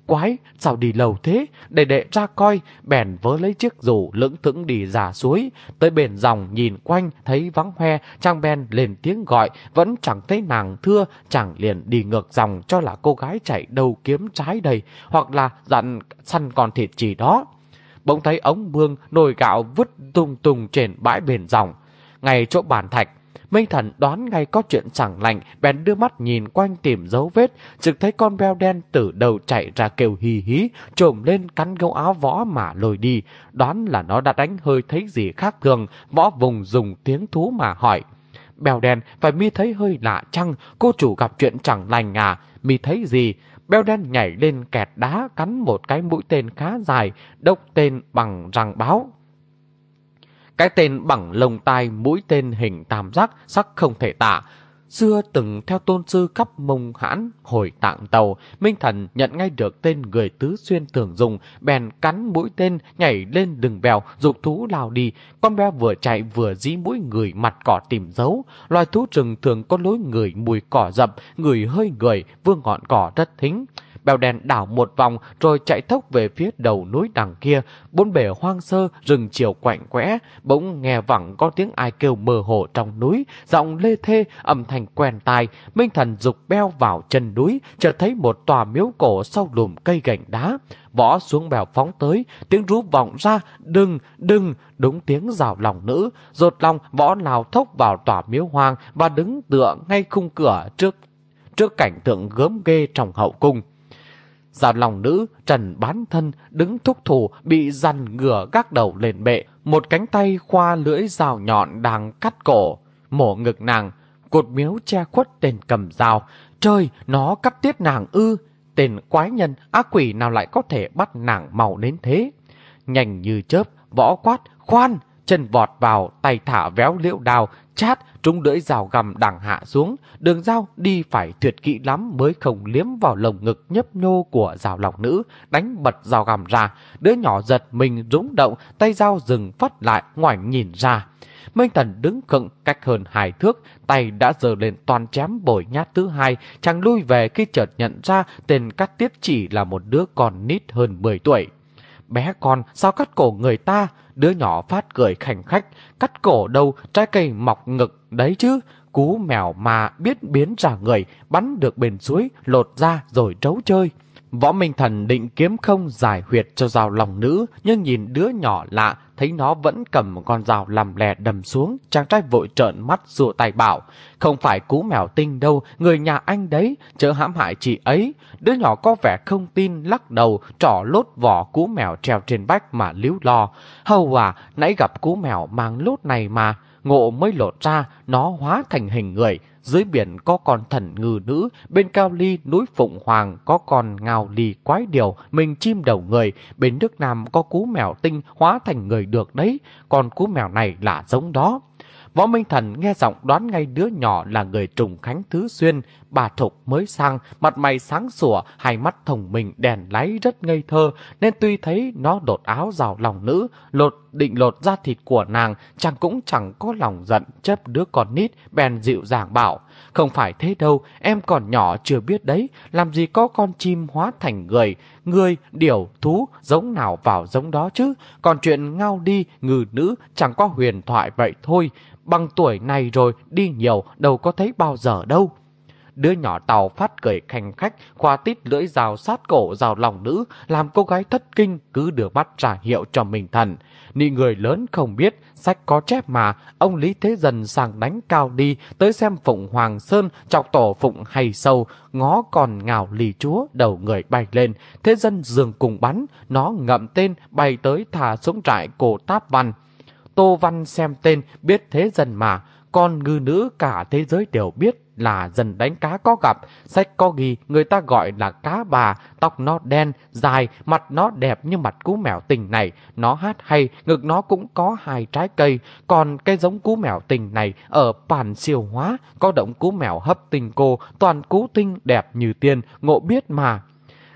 Quái, sao đi lâu thế? Để đệ ra coi, bèn vớ lấy chiếc dù lững thững đi ra suối. Tới bền dòng nhìn quanh, thấy vắng hoe, chàng bèn lên tiếng gọi, vẫn chẳng thấy nàng thưa, chàng liền đi ngược dòng cho là cô gái chạy đâu kiếm trái đầy, hoặc là dặn săn con thịt chỉ đó bỗng thấy ống mương nồi gạo vứt tung tung trên bãi bền dòng. Ngay chỗ bàn thạch, Minh Thần đoán ngay có chuyện chẳng lành, bèn đưa mắt nhìn quanh tìm dấu vết, trực thấy con beo đen từ đầu chạy ra kêu hì hí, trồm lên cắn gấu áo võ mà lôi đi. Đoán là nó đã đánh hơi thấy gì khác thường, võ vùng dùng tiếng thú mà hỏi. Bèo đen phải mi thấy hơi lạ chăng, cô chủ gặp chuyện chẳng lành à, mi thấy gì? Beo đen nhảy lên kẹt đá cắn một cái mũi tên khá dài, đốc tên bằng răng báo. Cái tên bằng lông tai mũi tên hình tam giác sắc không thể tả. Xưa từng theo tôn sư cấp mông hãn hồi tạng tàu, Minh Thần nhận ngay được tên người tứ xuyên thường dùng, bèn cắn mũi tên, nhảy lên đường bèo, dục thú lao đi. Con bé vừa chạy vừa dí mũi người mặt cỏ tìm dấu. Loài thú rừng thường có lối người mùi cỏ dập, người hơi người, vương ngọn cỏ rất thính bèo đèn đảo một vòng rồi chạy thốc về phía đầu núi đằng kia, bốn bể hoang sơ, rừng chiều quạnh quẽ, bỗng nghe vẳng có tiếng ai kêu mơ hồ trong núi, giọng lê thê, âm thanh quen tai, Minh Thần dục beo vào chân núi, chợt thấy một tòa miếu cổ sau lùm cây gành đá. Võ xuống bèo phóng tới, tiếng rú vọng ra, đừng, đừng, đúng tiếng rào lòng nữ, rột lòng võ lao thốc vào tòa miếu hoang và đứng tựa ngay khung cửa trước trước cảnh tượng gớm ghê trong hậu cung. Giao lòng nữ, trần bán thân, đứng thúc thủ, bị dằn ngửa gác đầu lên bệ. Một cánh tay khoa lưỡi rào nhọn đang cắt cổ, mổ ngực nàng. Cột miếu che khuất tên cầm dao. Trời, nó cắt tiết nàng ư. Tên quái nhân, ác quỷ nào lại có thể bắt nàng màu đến thế. Nhanh như chớp, võ quát, khoan, chân vọt vào, tay thả véo liễu đào, chát, trung lưỡi rào gầm đằng hạ xuống, đường dao đi phải tuyệt kỹ lắm mới không liếm vào lồng ngực nhấp nhô của rào lòng nữ, đánh bật rào gầm ra. Đứa nhỏ giật mình rúng động, tay dao dừng phát lại, ngoảnh nhìn ra. Minh Thần đứng khựng cách hơn hai thước, tay đã giơ lên toàn chém bồi nhát thứ hai, chàng lui về khi chợt nhận ra tên cắt tiết chỉ là một đứa con nít hơn 10 tuổi. Bé con, sao cắt cổ người ta? Đứa nhỏ phát cười khảnh khách, cắt cổ đâu, trái cây mọc ngực đấy chứ. Cú mèo mà biết biến ra người, bắn được bền suối, lột ra rồi trấu chơi. Võ Minh Thần định kiếm không giải huyệt cho rào lòng nữ, nhưng nhìn đứa nhỏ lạ, thấy nó vẫn cầm một con rào làm lè đầm xuống, chàng trai vội trợn mắt rùa tay bảo, không phải cú mèo tinh đâu, người nhà anh đấy, chớ hãm hại chị ấy. Đứa nhỏ có vẻ không tin, lắc đầu, trỏ lốt vỏ cú mèo treo trên bách mà líu lo. Hầu à, nãy gặp cú mèo mang lốt này mà, ngộ mới lột ra, nó hóa thành hình người, dưới biển có con thần ngư nữ, bên cao ly núi Phụng Hoàng có con ngào lì quái điều, mình chim đầu người, bên nước Nam có cú mèo tinh hóa thành người được đấy, còn cú mèo này là giống đó. Võ Minh Thần nghe giọng đoán ngay đứa nhỏ là người trùng khánh thứ xuyên, bà Thục mới sang, mặt mày sáng sủa, hai mắt thông minh đèn láy rất ngây thơ, nên tuy thấy nó đột áo rào lòng nữ, lột định lột da thịt của nàng, chàng cũng chẳng có lòng giận chấp đứa con nít, bèn dịu dàng bảo, không phải thế đâu, em còn nhỏ chưa biết đấy, làm gì có con chim hóa thành người, người, điểu, thú, giống nào vào giống đó chứ, còn chuyện ngao đi, ngừ nữ, chẳng có huyền thoại vậy thôi, bằng tuổi này rồi, đi nhiều, đâu có thấy bao giờ đâu. Đứa nhỏ tàu phát cười khanh khách, khoa tít lưỡi rào sát cổ rào lòng nữ, làm cô gái thất kinh cứ đưa bắt trả hiệu cho mình thần. Nị người lớn không biết, sách có chép mà, ông Lý Thế Dần sang đánh cao đi, tới xem Phụng Hoàng Sơn, chọc tổ Phụng hay sâu, ngó còn ngào lì chúa, đầu người bay lên. Thế dân dường cùng bắn, nó ngậm tên, bay tới thả xuống trại cổ táp văn. Tô Văn xem tên, biết thế dân mà, con ngư nữ cả thế giới đều biết là dần đánh cá có gặp, sách có ghi người ta gọi là cá bà, tóc nó đen, dài, mặt nó đẹp như mặt cú mèo tình này, nó hát hay, ngực nó cũng có hai trái cây, còn cái giống cú mèo tình này ở bản siêu hóa, có động cú mèo hấp tình cô, toàn cú tinh đẹp như tiên, ngộ biết mà.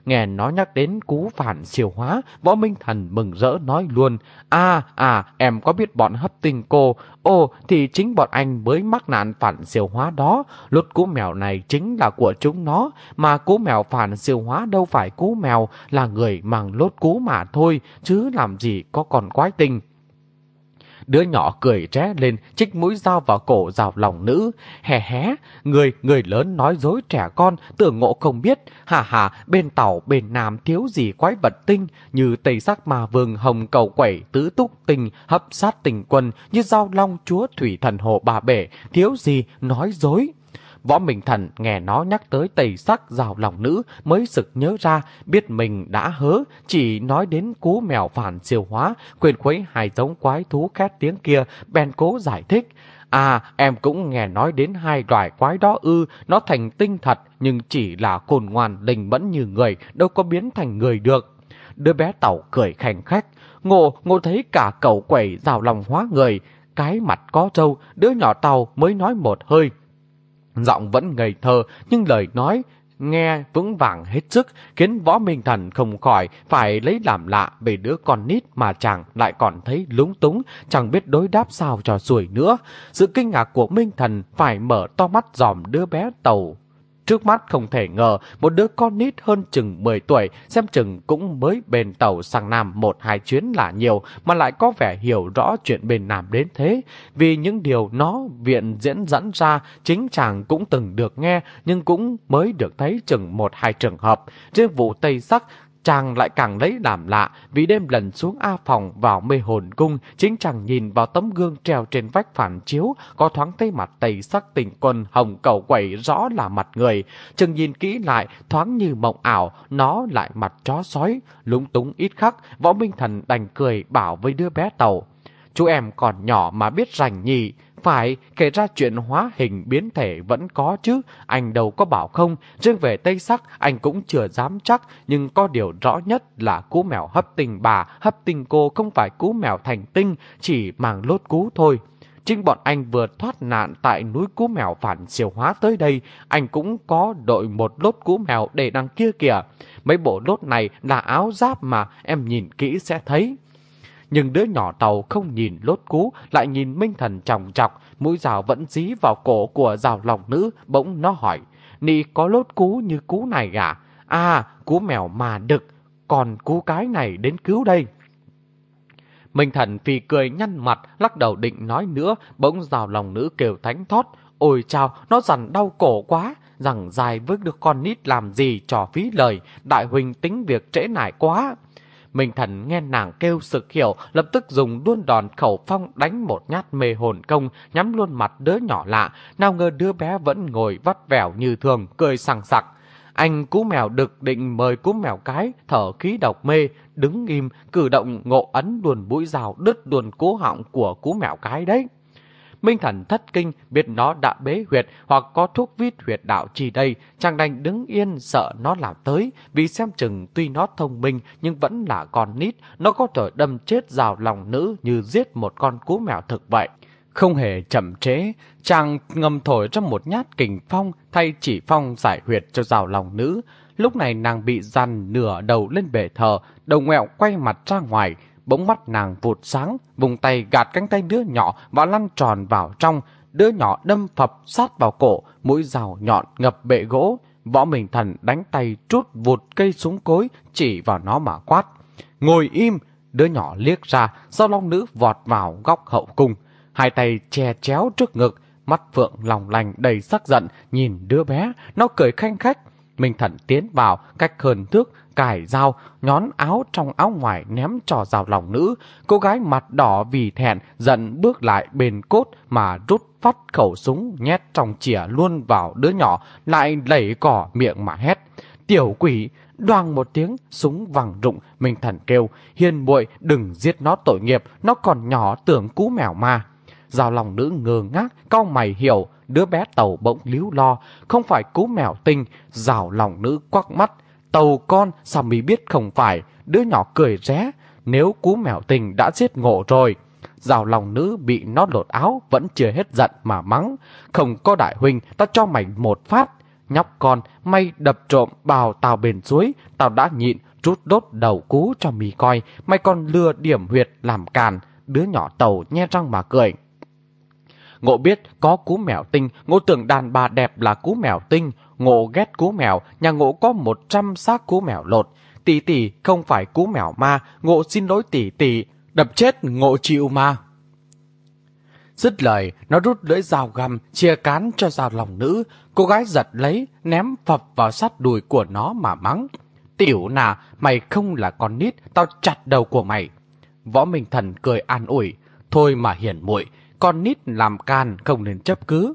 Nghe nó nhắc đến cú phản siêu hóa, võ minh thần mừng rỡ nói luôn. À, à, em có biết bọn hấp tinh cô. Ồ, thì chính bọn anh mới mắc nạn phản siêu hóa đó. Lút cú mèo này chính là của chúng nó. Mà cú mèo phản siêu hóa đâu phải cú mèo, là người mang lốt cú mà thôi. Chứ làm gì có còn quái tình. Đứa nhỏ cười tré lên, chích mũi dao vào cổ rào lòng nữ. Hè hé, người, người lớn nói dối trẻ con, tưởng ngộ không biết. Hà hà, bên tàu, bên nam thiếu gì quái vật tinh, như tây sắc mà vương hồng cầu quẩy, tứ túc tình, hấp sát tình quân, như giao long chúa thủy thần hồ bà bể, thiếu gì nói dối. Võ Minh Thần nghe nó nhắc tới tẩy sắc rào lòng nữ mới sực nhớ ra, biết mình đã hớ, chỉ nói đến cú mèo phản siêu hóa, quyền khuấy hai giống quái thú khét tiếng kia, bèn cố giải thích. À, em cũng nghe nói đến hai loài quái đó ư, nó thành tinh thật, nhưng chỉ là cồn ngoan linh mẫn như người, đâu có biến thành người được. Đứa bé tàu cười khành khách, ngộ, ngộ thấy cả cậu quẩy rào lòng hóa người, cái mặt có trâu, đứa nhỏ tàu mới nói một hơi. Giọng vẫn ngây thơ, nhưng lời nói nghe vững vàng hết sức, khiến võ minh thần không khỏi phải lấy làm lạ về đứa con nít mà chàng lại còn thấy lúng túng, chẳng biết đối đáp sao cho xuôi nữa. Sự kinh ngạc của minh thần phải mở to mắt dòm đứa bé tàu Trước mắt không thể ngờ một đứa con nít hơn chừng 10 tuổi, xem chừng cũng mới bền tàu sang Nam một hai chuyến là nhiều, mà lại có vẻ hiểu rõ chuyện bên Nam đến thế. Vì những điều nó viện diễn dẫn ra, chính chàng cũng từng được nghe, nhưng cũng mới được thấy chừng một hai trường hợp. Riêng vụ Tây Sắc chàng lại càng lấy làm lạ vì đêm lần xuống A phòng vào mê hồn cung, chính chàng nhìn vào tấm gương treo trên vách phản chiếu, có thoáng thấy mặt tây sắc tình quân hồng cầu quẩy rõ là mặt người. Chừng nhìn kỹ lại, thoáng như mộng ảo, nó lại mặt chó sói, lúng túng ít khắc, võ minh thần đành cười bảo với đứa bé tàu. Chú em còn nhỏ mà biết rành nhì, phải, kể ra chuyện hóa hình biến thể vẫn có chứ, anh đâu có bảo không, riêng về Tây Sắc anh cũng chưa dám chắc, nhưng có điều rõ nhất là cú mèo hấp tình bà, hấp tình cô không phải cú mèo thành tinh, chỉ mang lốt cú thôi. Chính bọn anh vừa thoát nạn tại núi cú mèo phản siêu hóa tới đây, anh cũng có đội một lốt cú mèo để đằng kia kìa. Mấy bộ lốt này là áo giáp mà em nhìn kỹ sẽ thấy nhưng đứa nhỏ tàu không nhìn lốt cú, lại nhìn Minh Thần trọng trọc, mũi rào vẫn dí vào cổ của rào lòng nữ, bỗng nó hỏi, Nị có lốt cú như cú này à? À, cú mèo mà đực, còn cú cái này đến cứu đây. Minh Thần phì cười nhăn mặt, lắc đầu định nói nữa, bỗng rào lòng nữ kêu thánh thót, Ôi chào, nó dằn đau cổ quá, rằng dài với được con nít làm gì trò phí lời, đại huynh tính việc trễ nải quá. Minh Thần nghe nàng kêu sực hiểu, lập tức dùng đuôn đòn khẩu phong đánh một nhát mê hồn công, nhắm luôn mặt đứa nhỏ lạ, nào ngờ đứa bé vẫn ngồi vắt vẻo như thường, cười sằng sặc. Anh cú mèo đực định mời cú mèo cái, thở khí độc mê, đứng im, cử động ngộ ấn đuồn mũi rào đứt đuồn cố họng của cú mèo cái đấy. Minh thần thất kinh, biết nó đã bế huyệt hoặc có thuốc vít huyệt đạo chi đây, chàng đành đứng yên sợ nó làm tới, vì xem chừng tuy nó thông minh nhưng vẫn là con nít, nó có thể đâm chết rào lòng nữ như giết một con cú mèo thực vậy. Không hề chậm trễ, chàng ngầm thổi ra một nhát kình phong thay chỉ phong giải huyệt cho rào lòng nữ. Lúc này nàng bị dằn nửa đầu lên bể thờ, đầu ngẹo quay mặt ra ngoài, bỗng mắt nàng vụt sáng, vùng tay gạt cánh tay đứa nhỏ và lăn tròn vào trong, đứa nhỏ đâm phập sát vào cổ, mũi rào nhọn ngập bệ gỗ. Võ Minh Thần đánh tay trút vụt cây súng cối chỉ vào nó mà quát. Ngồi im, đứa nhỏ liếc ra, sau long nữ vọt vào góc hậu cung. Hai tay che chéo trước ngực, mắt phượng lòng lành đầy sắc giận, nhìn đứa bé, nó cười khanh khách. Minh Thần tiến vào, cách hơn thước, cài dao, nhón áo trong áo ngoài ném trò rào lòng nữ. Cô gái mặt đỏ vì thẹn, giận bước lại bên cốt mà rút phát khẩu súng nhét trong chìa luôn vào đứa nhỏ, lại lẩy cỏ miệng mà hét. Tiểu quỷ, đoàng một tiếng, súng vàng rụng, minh thần kêu, hiền muội đừng giết nó tội nghiệp, nó còn nhỏ tưởng cú mèo ma. Giao lòng nữ ngơ ngác, cau mày hiểu, đứa bé tàu bỗng líu lo, không phải cú mèo tinh, rào lòng nữ quắc mắt, Tàu con sao mì biết không phải, đứa nhỏ cười ré, nếu cú mèo tình đã giết ngộ rồi. Rào lòng nữ bị nó lột áo vẫn chưa hết giận mà mắng. Không có đại huynh, ta cho mày một phát. Nhóc con, may đập trộm bào tàu bền suối, tao đã nhịn, rút đốt đầu cú cho mì coi, mày còn lừa điểm huyệt làm càn. Đứa nhỏ tàu nhe răng mà cười. Ngộ biết có cú mèo tinh, ngộ tưởng đàn bà đẹp là cú mèo tinh, ngộ ghét cú mèo, nhà ngộ có 100 xác cú mèo lột. Tỷ tỷ không phải cú mèo ma, ngộ xin lỗi tỷ tỷ, đập chết ngộ chịu ma. Dứt lời, nó rút lưỡi dao găm, chia cán cho dao lòng nữ. Cô gái giật lấy, ném phập vào sát đùi của nó mà mắng. Tiểu nà, mày không là con nít, tao chặt đầu của mày. Võ Minh Thần cười an ủi. Thôi mà hiền muội con nít làm can không nên chấp cứ.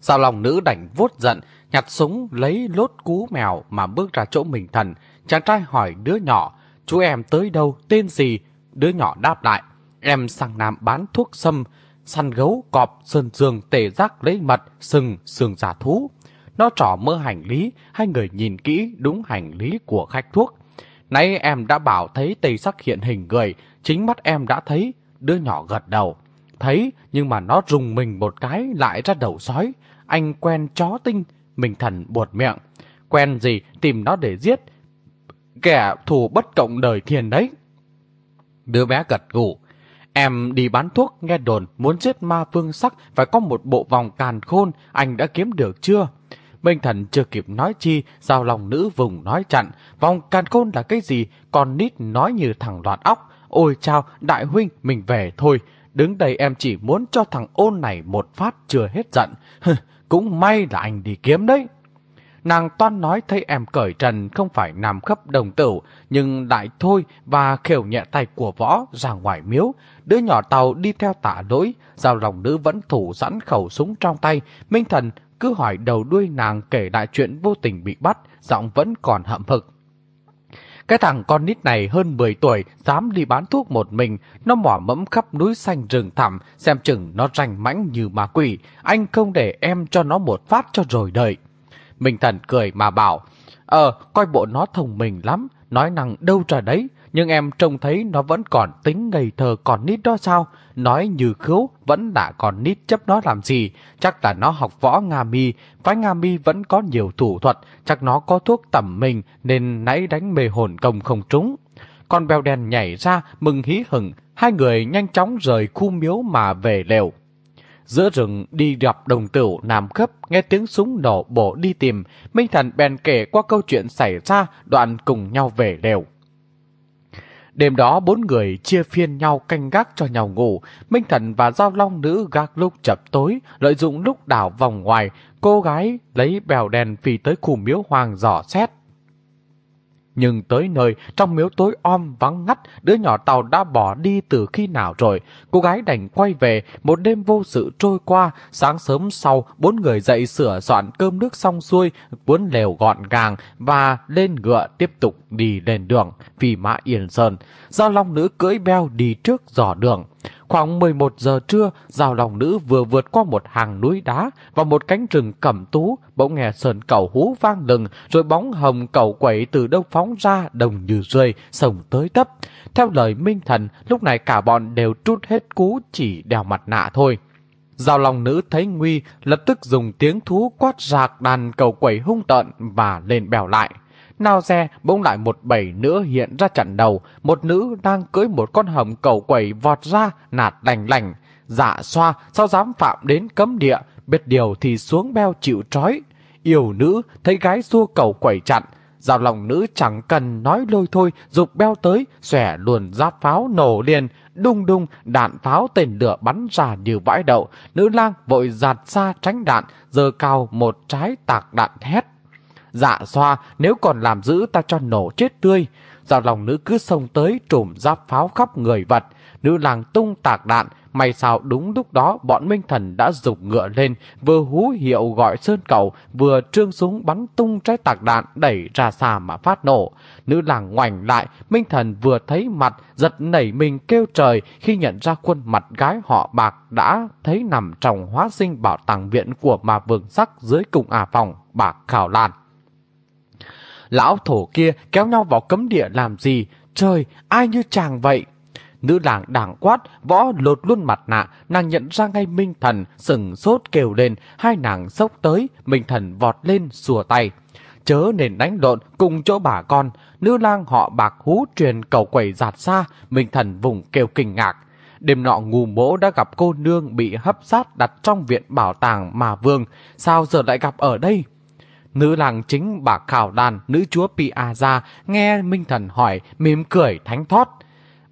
Sao lòng nữ đành vốt giận, nhặt súng lấy lốt cú mèo mà bước ra chỗ mình thần. Chàng trai hỏi đứa nhỏ, chú em tới đâu, tên gì? Đứa nhỏ đáp lại, em sang Nam bán thuốc sâm, săn gấu, cọp, sơn dương, tề giác lấy mật, sừng, sườn giả thú. Nó trỏ mơ hành lý, hai người nhìn kỹ đúng hành lý của khách thuốc. Nãy em đã bảo thấy tây sắc hiện hình người, chính mắt em đã thấy, đứa nhỏ gật đầu. Thấy, nhưng mà nó rùng mình một cái lại ra đầu sói. anh quen chó tinh. mình Thần buột miệng. Quen gì tìm nó để giết. Kẻ thù bất cộng đời thiền đấy. Đứa bé gật gù. Em đi bán thuốc nghe đồn muốn giết ma vương sắc phải có một bộ vòng càn khôn, anh đã kiếm được chưa? Minh Thần chưa kịp nói chi, giao lòng nữ vùng nói chặn. Vòng càn khôn là cái gì? Còn nít nói như thằng loạt óc. Ôi chao, đại huynh, mình về thôi. Đứng đây em chỉ muốn cho thằng ôn này một phát chưa hết giận. Cũng may là anh đi kiếm đấy. Nàng toan nói thấy em cởi trần không phải nằm khắp đồng tử, nhưng lại thôi và khều nhẹ tay của võ ra ngoài miếu. Đứa nhỏ tàu đi theo tả lỗi, giao lòng nữ vẫn thủ sẵn khẩu súng trong tay. Minh thần cứ hỏi đầu đuôi nàng kể lại chuyện vô tình bị bắt, giọng vẫn còn hậm hực. Cái thằng con nít này hơn 10 tuổi, dám đi bán thuốc một mình, nó mỏ mẫm khắp núi xanh rừng thẳm, xem chừng nó rành mãnh như ma quỷ. Anh không để em cho nó một phát cho rồi đợi. Minh Thần cười mà bảo, Ờ, coi bộ nó thông minh lắm, nói năng đâu ra đấy, nhưng em trông thấy nó vẫn còn tính ngây thơ còn nít đó sao? Nói như khứu vẫn đã còn nít chấp nó làm gì? Chắc là nó học võ Nga mi, phái Nga mi vẫn có nhiều thủ thuật, chắc nó có thuốc tẩm mình nên nãy đánh mê hồn công không trúng. Con bèo đen nhảy ra, mừng hí hừng hai người nhanh chóng rời khu miếu mà về lều. Giữa rừng đi gặp đồng tử nam cấp, nghe tiếng súng nổ bổ đi tìm, Minh Thần bèn kể qua câu chuyện xảy ra, đoạn cùng nhau về lều. Đêm đó bốn người chia phiên nhau canh gác cho nhau ngủ. Minh Thần và Giao Long Nữ gác lúc chập tối, lợi dụng lúc đảo vòng ngoài, cô gái lấy bèo đèn phi tới khu miếu hoàng dò xét. Nhưng tới nơi, trong miếu tối om vắng ngắt, đứa nhỏ tàu đã bỏ đi từ khi nào rồi. Cô gái đành quay về, một đêm vô sự trôi qua. Sáng sớm sau, bốn người dậy sửa soạn cơm nước xong xuôi, cuốn lều gọn gàng và lên ngựa tiếp tục đi lên đường. Vì mã Yên Sơn, Giao Long Nữ cưỡi beo đi trước dò đường. Khoảng 11 giờ trưa, rào lòng nữ vừa vượt qua một hàng núi đá và một cánh rừng cẩm tú, bỗng nghe sơn cầu hú vang lừng, rồi bóng hồng cầu quẩy từ đâu phóng ra đồng như rơi, sồng tới tấp. Theo lời Minh Thần, lúc này cả bọn đều trút hết cú chỉ đeo mặt nạ thôi. Giao lòng nữ thấy nguy, lập tức dùng tiếng thú quát rạc đàn cầu quẩy hung tợn và lên bèo lại. Nào xe bỗng lại một bầy nữa hiện ra chặn đầu, một nữ đang cưỡi một con hầm cầu quẩy vọt ra, nạt lành lành. Dạ xoa, sao dám phạm đến cấm địa, biết điều thì xuống beo chịu trói. Yêu nữ, thấy gái xua cầu quẩy chặn, Giao lòng nữ chẳng cần nói lôi thôi, dục beo tới, xòe luồn giáp pháo nổ liền, đung đung, đạn pháo tên lửa bắn ra như bãi đậu. Nữ lang vội giạt xa tránh đạn, giờ cao một trái tạc đạn hét. Dạ xoa, nếu còn làm giữ ta cho nổ chết tươi. Dạo lòng nữ cứ xông tới trùm giáp pháo khắp người vật. Nữ làng tung tạc đạn, may sao đúng lúc đó bọn Minh Thần đã dục ngựa lên, vừa hú hiệu gọi sơn cầu, vừa trương súng bắn tung trái tạc đạn đẩy ra xa mà phát nổ. Nữ làng ngoảnh lại, Minh Thần vừa thấy mặt, giật nảy mình kêu trời khi nhận ra khuôn mặt gái họ bạc đã thấy nằm trong hóa sinh bảo tàng viện của mà vương sắc dưới cùng à phòng, bạc khảo làn. Lão thổ kia kéo nhau vào cấm địa làm gì? Trời, ai như chàng vậy? Nữ làng đảng quát, võ lột luôn mặt nạ, nàng nhận ra ngay Minh Thần, sừng sốt kêu lên, hai nàng sốc tới, Minh Thần vọt lên, xùa tay. Chớ nên đánh lộn cùng chỗ bà con, nữ lang họ bạc hú truyền cầu quẩy giạt xa, Minh Thần vùng kêu kinh ngạc. Đêm nọ ngù mỗ đã gặp cô nương bị hấp sát đặt trong viện bảo tàng mà vương, sao giờ lại gặp ở đây? Nữ làng chính bà Khảo Đàn, nữ chúa Piazza, nghe Minh Thần hỏi, mỉm cười thánh thót.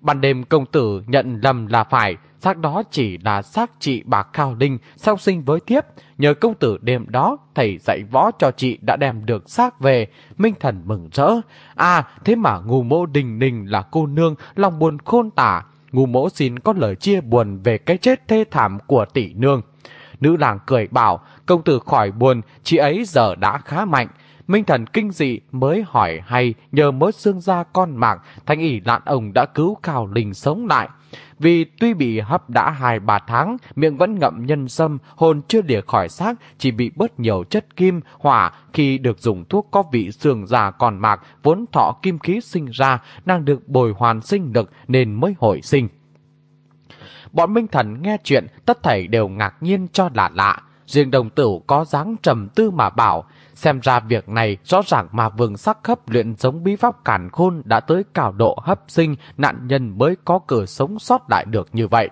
Ban đêm công tử nhận lầm là phải, xác đó chỉ là xác chị bà Khảo Linh sau sinh với tiếp. Nhờ công tử đêm đó, thầy dạy võ cho chị đã đem được xác về. Minh Thần mừng rỡ. À, thế mà ngu mỗ đình ninh là cô nương, lòng buồn khôn tả. Ngu mỗ xin có lời chia buồn về cái chết thê thảm của tỷ nương. Nữ làng cười bảo, công tử khỏi buồn, chị ấy giờ đã khá mạnh. Minh thần kinh dị mới hỏi hay nhờ mớ xương ra con mạng, thanh ỷ lạn ông đã cứu Cao Linh sống lại. Vì tuy bị hấp đã hai ba tháng, miệng vẫn ngậm nhân sâm, hồn chưa lìa khỏi xác, chỉ bị bớt nhiều chất kim, hỏa khi được dùng thuốc có vị xương già còn mạc, vốn thọ kim khí sinh ra, đang được bồi hoàn sinh lực nên mới hồi sinh. Bọn Minh Thần nghe chuyện, tất thảy đều ngạc nhiên cho lạ lạ. Riêng đồng tử có dáng trầm tư mà bảo, xem ra việc này rõ ràng mà vương sắc hấp luyện giống bí pháp cản khôn đã tới cào độ hấp sinh, nạn nhân mới có cửa sống sót lại được như vậy.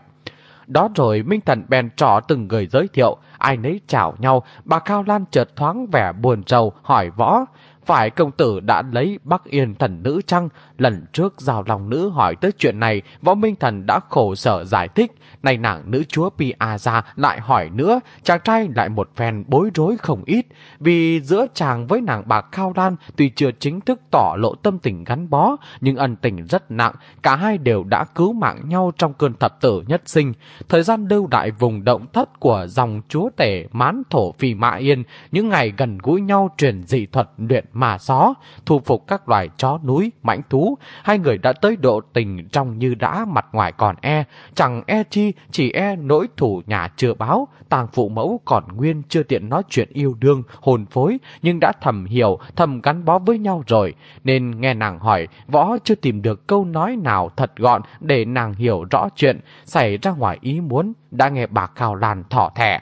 Đó rồi Minh Thần bèn trỏ từng người giới thiệu, ai nấy chào nhau, bà Cao Lan chợt thoáng vẻ buồn rầu hỏi võ, phải công tử đã lấy Bắc Yên thần nữ chăng? Lần trước giao lòng nữ hỏi tới chuyện này, võ Minh Thần đã khổ sở giải thích. Này nàng nữ chúa Pi A ra lại hỏi nữa, chàng trai lại một phen bối rối không ít. Vì giữa chàng với nàng bà Cao đan tuy chưa chính thức tỏ lộ tâm tình gắn bó, nhưng ân tình rất nặng, cả hai đều đã cứu mạng nhau trong cơn thập tử nhất sinh. Thời gian lưu đại vùng động thất của dòng chúa tể mán thổ phi mã yên, những ngày gần gũi nhau truyền dị thuật luyện mà gió, thu phục các loài chó núi, mãnh thú. Hai người đã tới độ tình trong như đã mặt ngoài còn e, chẳng e chi, chỉ e nỗi thủ nhà chưa báo, tàng phụ mẫu còn nguyên chưa tiện nói chuyện yêu đương, hồn phối, nhưng đã thầm hiểu, thầm gắn bó với nhau rồi. Nên nghe nàng hỏi, võ chưa tìm được câu nói nào thật gọn để nàng hiểu rõ chuyện, xảy ra ngoài ý muốn, đã nghe bà Cao Lan thỏ thẻ.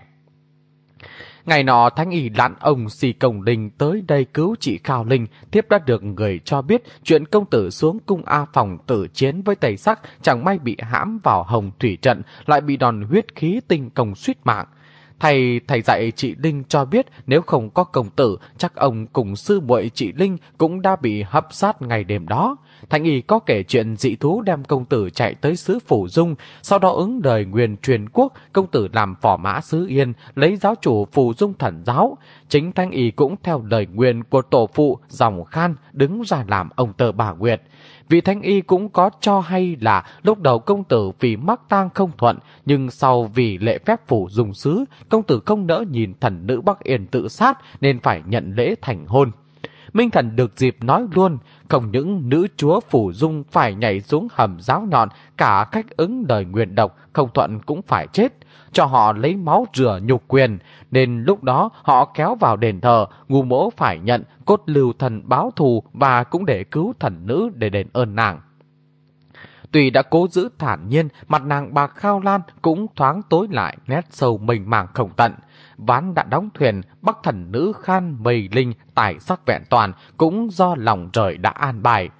Ngày nọ Thánh Y lặn ông xì công đình tới đây cứu chị Khao Linh, tiếp đã được người cho biết chuyện công tử xuống cung A phòng tử chiến với Tây Sắc chẳng may bị hãm vào hồng thủy trận, lại bị đòn huyết khí tinh công suýt mạng. Thầy thầy dạy chị Linh cho biết nếu không có công tử, chắc ông cùng sư muội chị Linh cũng đã bị hấp sát ngày đêm đó. Thành y có kể chuyện dị thú đem công tử chạy tới xứ Phủ Dung, sau đó ứng đời nguyên truyền quốc, công tử làm phò mã xứ Yên, lấy giáo chủ Phủ Dung thần giáo. Chính Thanh y cũng theo lời Nguyên của tổ phụ dòng khan đứng ra làm ông tờ bà Nguyệt. Vị Thanh Y cũng có cho hay là lúc đầu công tử vì mắc tang không thuận, nhưng sau vì lệ phép phủ dùng sứ, công tử không nỡ nhìn thần nữ Bắc Yên tự sát nên phải nhận lễ thành hôn. Minh Thần được dịp nói luôn, không những nữ chúa Phủ Dung phải nhảy xuống hầm giáo nhọn, cả cách ứng đời nguyện độc, không thuận cũng phải chết, cho họ lấy máu rửa nhục quyền, nên lúc đó họ kéo vào đền thờ, ngu mỗ phải nhận cốt lưu thần báo thù và cũng để cứu thần nữ để đền ơn nàng. Tuy đã cố giữ thản nhiên, mặt nàng bạc khao lan cũng thoáng tối lại nét sâu mình màng không tận. Ván đã đóng thuyền, bắc thần nữ khan mây linh tài sắc vẹn toàn cũng do lòng trời đã an bài.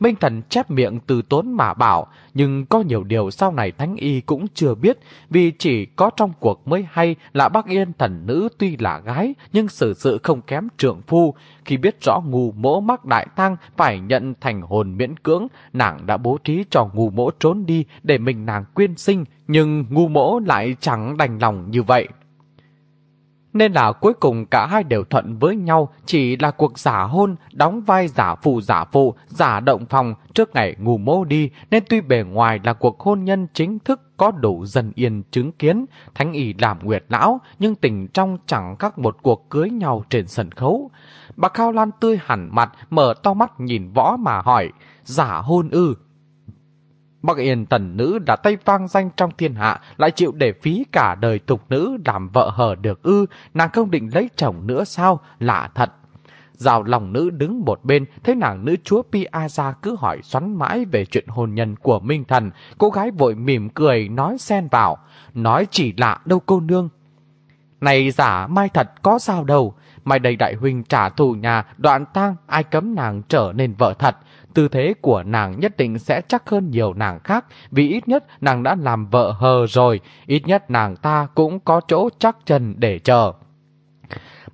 Minh Thần chép miệng từ tốn mà bảo, nhưng có nhiều điều sau này Thánh Y cũng chưa biết, vì chỉ có trong cuộc mới hay là bác Yên thần nữ tuy là gái, nhưng xử sự không kém trượng phu. Khi biết rõ ngu mỗ mắc đại tăng phải nhận thành hồn miễn cưỡng, nàng đã bố trí cho ngu mỗ trốn đi để mình nàng quyên sinh, nhưng ngu mỗ lại chẳng đành lòng như vậy. Nên là cuối cùng cả hai đều thuận với nhau chỉ là cuộc giả hôn, đóng vai giả phụ giả phụ, giả động phòng trước ngày ngủ mô đi, nên tuy bề ngoài là cuộc hôn nhân chính thức có đủ dần yên chứng kiến, thánh ý làm nguyệt lão, nhưng tình trong chẳng các một cuộc cưới nhau trên sân khấu. Bà Cao Lan tươi hẳn mặt, mở to mắt nhìn võ mà hỏi, giả hôn ư, Bắc Yên tần nữ đã tay vang danh trong thiên hạ, lại chịu để phí cả đời tục nữ làm vợ hờ được ư, nàng không định lấy chồng nữa sao, lạ thật. Rào lòng nữ đứng một bên, thấy nàng nữ chúa Pi A Gia cứ hỏi xoắn mãi về chuyện hôn nhân của Minh Thần. Cô gái vội mỉm cười, nói xen vào. Nói chỉ lạ đâu cô nương. Này giả mai thật có sao đâu. Mai đây đại huynh trả thù nhà, đoạn tang, ai cấm nàng trở nên vợ thật tư thế của nàng nhất định sẽ chắc hơn nhiều nàng khác, vì ít nhất nàng đã làm vợ hờ rồi, ít nhất nàng ta cũng có chỗ chắc chân để chờ.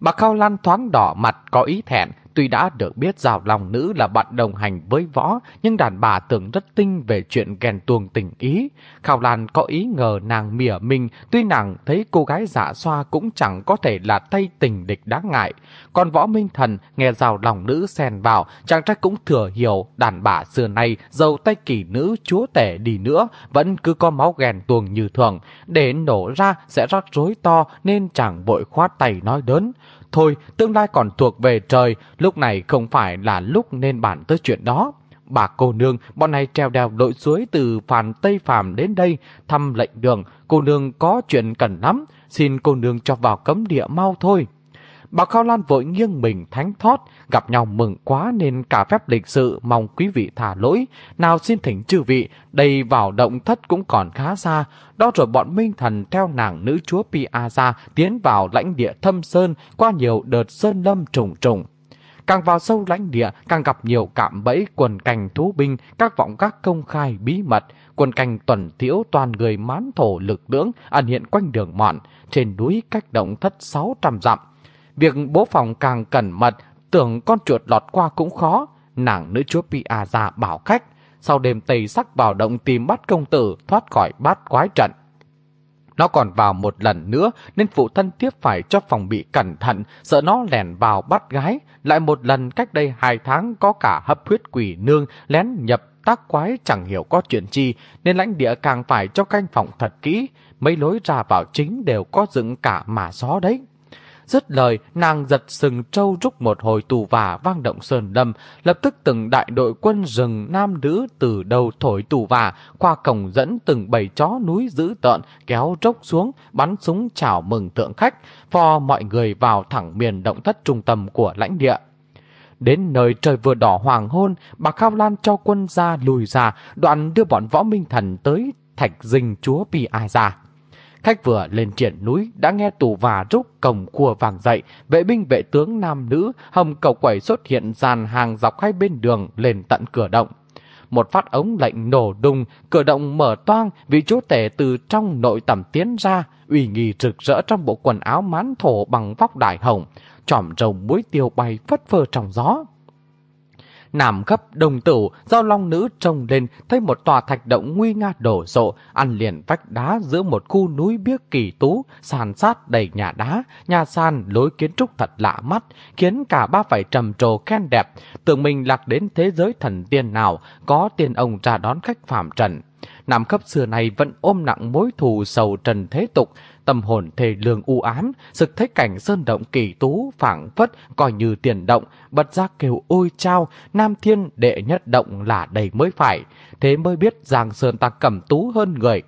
Bà Khao Lan thoáng đỏ mặt có ý thẹn, Tuy đã được biết rào lòng nữ là bạn đồng hành với võ, nhưng đàn bà tưởng rất tinh về chuyện ghen tuông tình ý. Khảo Lan có ý ngờ nàng mỉa mình, tuy nàng thấy cô gái giả xoa cũng chẳng có thể là tay tình địch đáng ngại. Còn võ minh thần nghe rào lòng nữ xen vào, chàng trai cũng thừa hiểu đàn bà xưa nay dầu tay kỳ nữ chúa tể đi nữa, vẫn cứ có máu ghen tuông như thường. Để nổ ra sẽ rắc rối to nên chàng vội khoát tay nói đớn. Thôi, tương lai còn thuộc về trời, lúc này không phải là lúc nên bàn tới chuyện đó. Bà cô nương, bọn này treo đèo lội suối từ phàn Tây Phàm đến đây, thăm lệnh đường. Cô nương có chuyện cần lắm, xin cô nương cho vào cấm địa mau thôi. Bà Khao Lan vội nghiêng mình thánh thoát gặp nhau mừng quá nên cả phép lịch sự mong quý vị thả lỗi. Nào xin thỉnh chư vị, đây vào động thất cũng còn khá xa. Đó rồi bọn Minh Thần theo nàng nữ chúa Piazza tiến vào lãnh địa thâm sơn qua nhiều đợt sơn lâm trùng trùng. Càng vào sâu lãnh địa, càng gặp nhiều cạm bẫy quần cành thú binh, các vọng các công khai bí mật, quần cành tuần tiễu toàn người mán thổ lực lưỡng ẩn hiện quanh đường mòn, trên núi cách động thất 600 dặm. Việc bố phòng càng cẩn mật, tưởng con chuột lọt qua cũng khó. Nàng nữ chúa Piazza bảo khách, sau đêm tây sắc vào động tìm bắt công tử thoát khỏi bát quái trận. Nó còn vào một lần nữa nên phụ thân tiếp phải cho phòng bị cẩn thận, sợ nó lèn vào bắt gái. Lại một lần cách đây hai tháng có cả hấp huyết quỷ nương lén nhập tác quái chẳng hiểu có chuyện chi, nên lãnh địa càng phải cho canh phòng thật kỹ. Mấy lối ra vào chính đều có dựng cả mà gió đấy. Dứt lời, nàng giật sừng trâu rúc một hồi tù và vang động sơn lâm, lập tức từng đại đội quân rừng nam nữ từ đầu thổi tù và, qua cổng dẫn từng bầy chó núi dữ tợn, kéo rốc xuống, bắn súng chào mừng tượng khách, phò mọi người vào thẳng miền động thất trung tâm của lãnh địa. Đến nơi trời vừa đỏ hoàng hôn, bà Khao Lan cho quân ra lùi ra, đoạn đưa bọn võ minh thần tới thạch dinh chúa Pi Ai ra. Khách vừa lên triển núi đã nghe tù và rúc cổng cua vàng dậy, vệ binh vệ tướng nam nữ hầm cầu quẩy xuất hiện dàn hàng dọc hai bên đường lên tận cửa động. Một phát ống lệnh nổ đùng, cửa động mở toang vì chúa tể từ trong nội tầm tiến ra, ủy nghi rực rỡ trong bộ quần áo mán thổ bằng vóc đại hồng, trỏm rồng muối tiêu bay phất phơ trong gió. Nam gấp đồng tử do long nữ trông lên thấy một tòa thạch động nguy nga đổ rộ, ăn liền vách đá giữa một khu núi biếc kỳ tú, sàn sát đầy nhà đá, nhà sàn lối kiến trúc thật lạ mắt, khiến cả ba phải trầm trồ khen đẹp, tưởng mình lạc đến thế giới thần tiên nào, có tiền ông ra đón khách phạm trần. Nam khắp xưa này vẫn ôm nặng mối thù sầu trần thế tục, tâm hồn thề lương u ám, sực thấy cảnh sơn động kỳ tú, phảng phất, coi như tiền động, bật ra kêu ôi trao, nam thiên đệ nhất động là đầy mới phải, thế mới biết Giang Sơn ta cầm tú hơn người.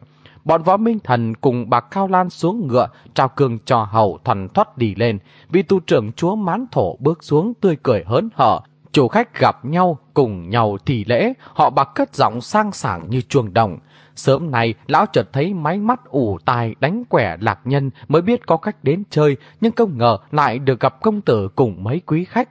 Bọn võ minh thần cùng bà Cao Lan xuống ngựa, trao cường cho hầu thuần thoát đi lên, vì tu trưởng chúa mán thổ bước xuống tươi cười hớn hở, chủ khách gặp nhau, cùng nhau thì lễ, họ bạc cất giọng sang sảng như chuông đồng. Sớm nay, lão chợt thấy máy mắt ủ tài đánh quẻ lạc nhân mới biết có cách đến chơi, nhưng không ngờ lại được gặp công tử cùng mấy quý khách.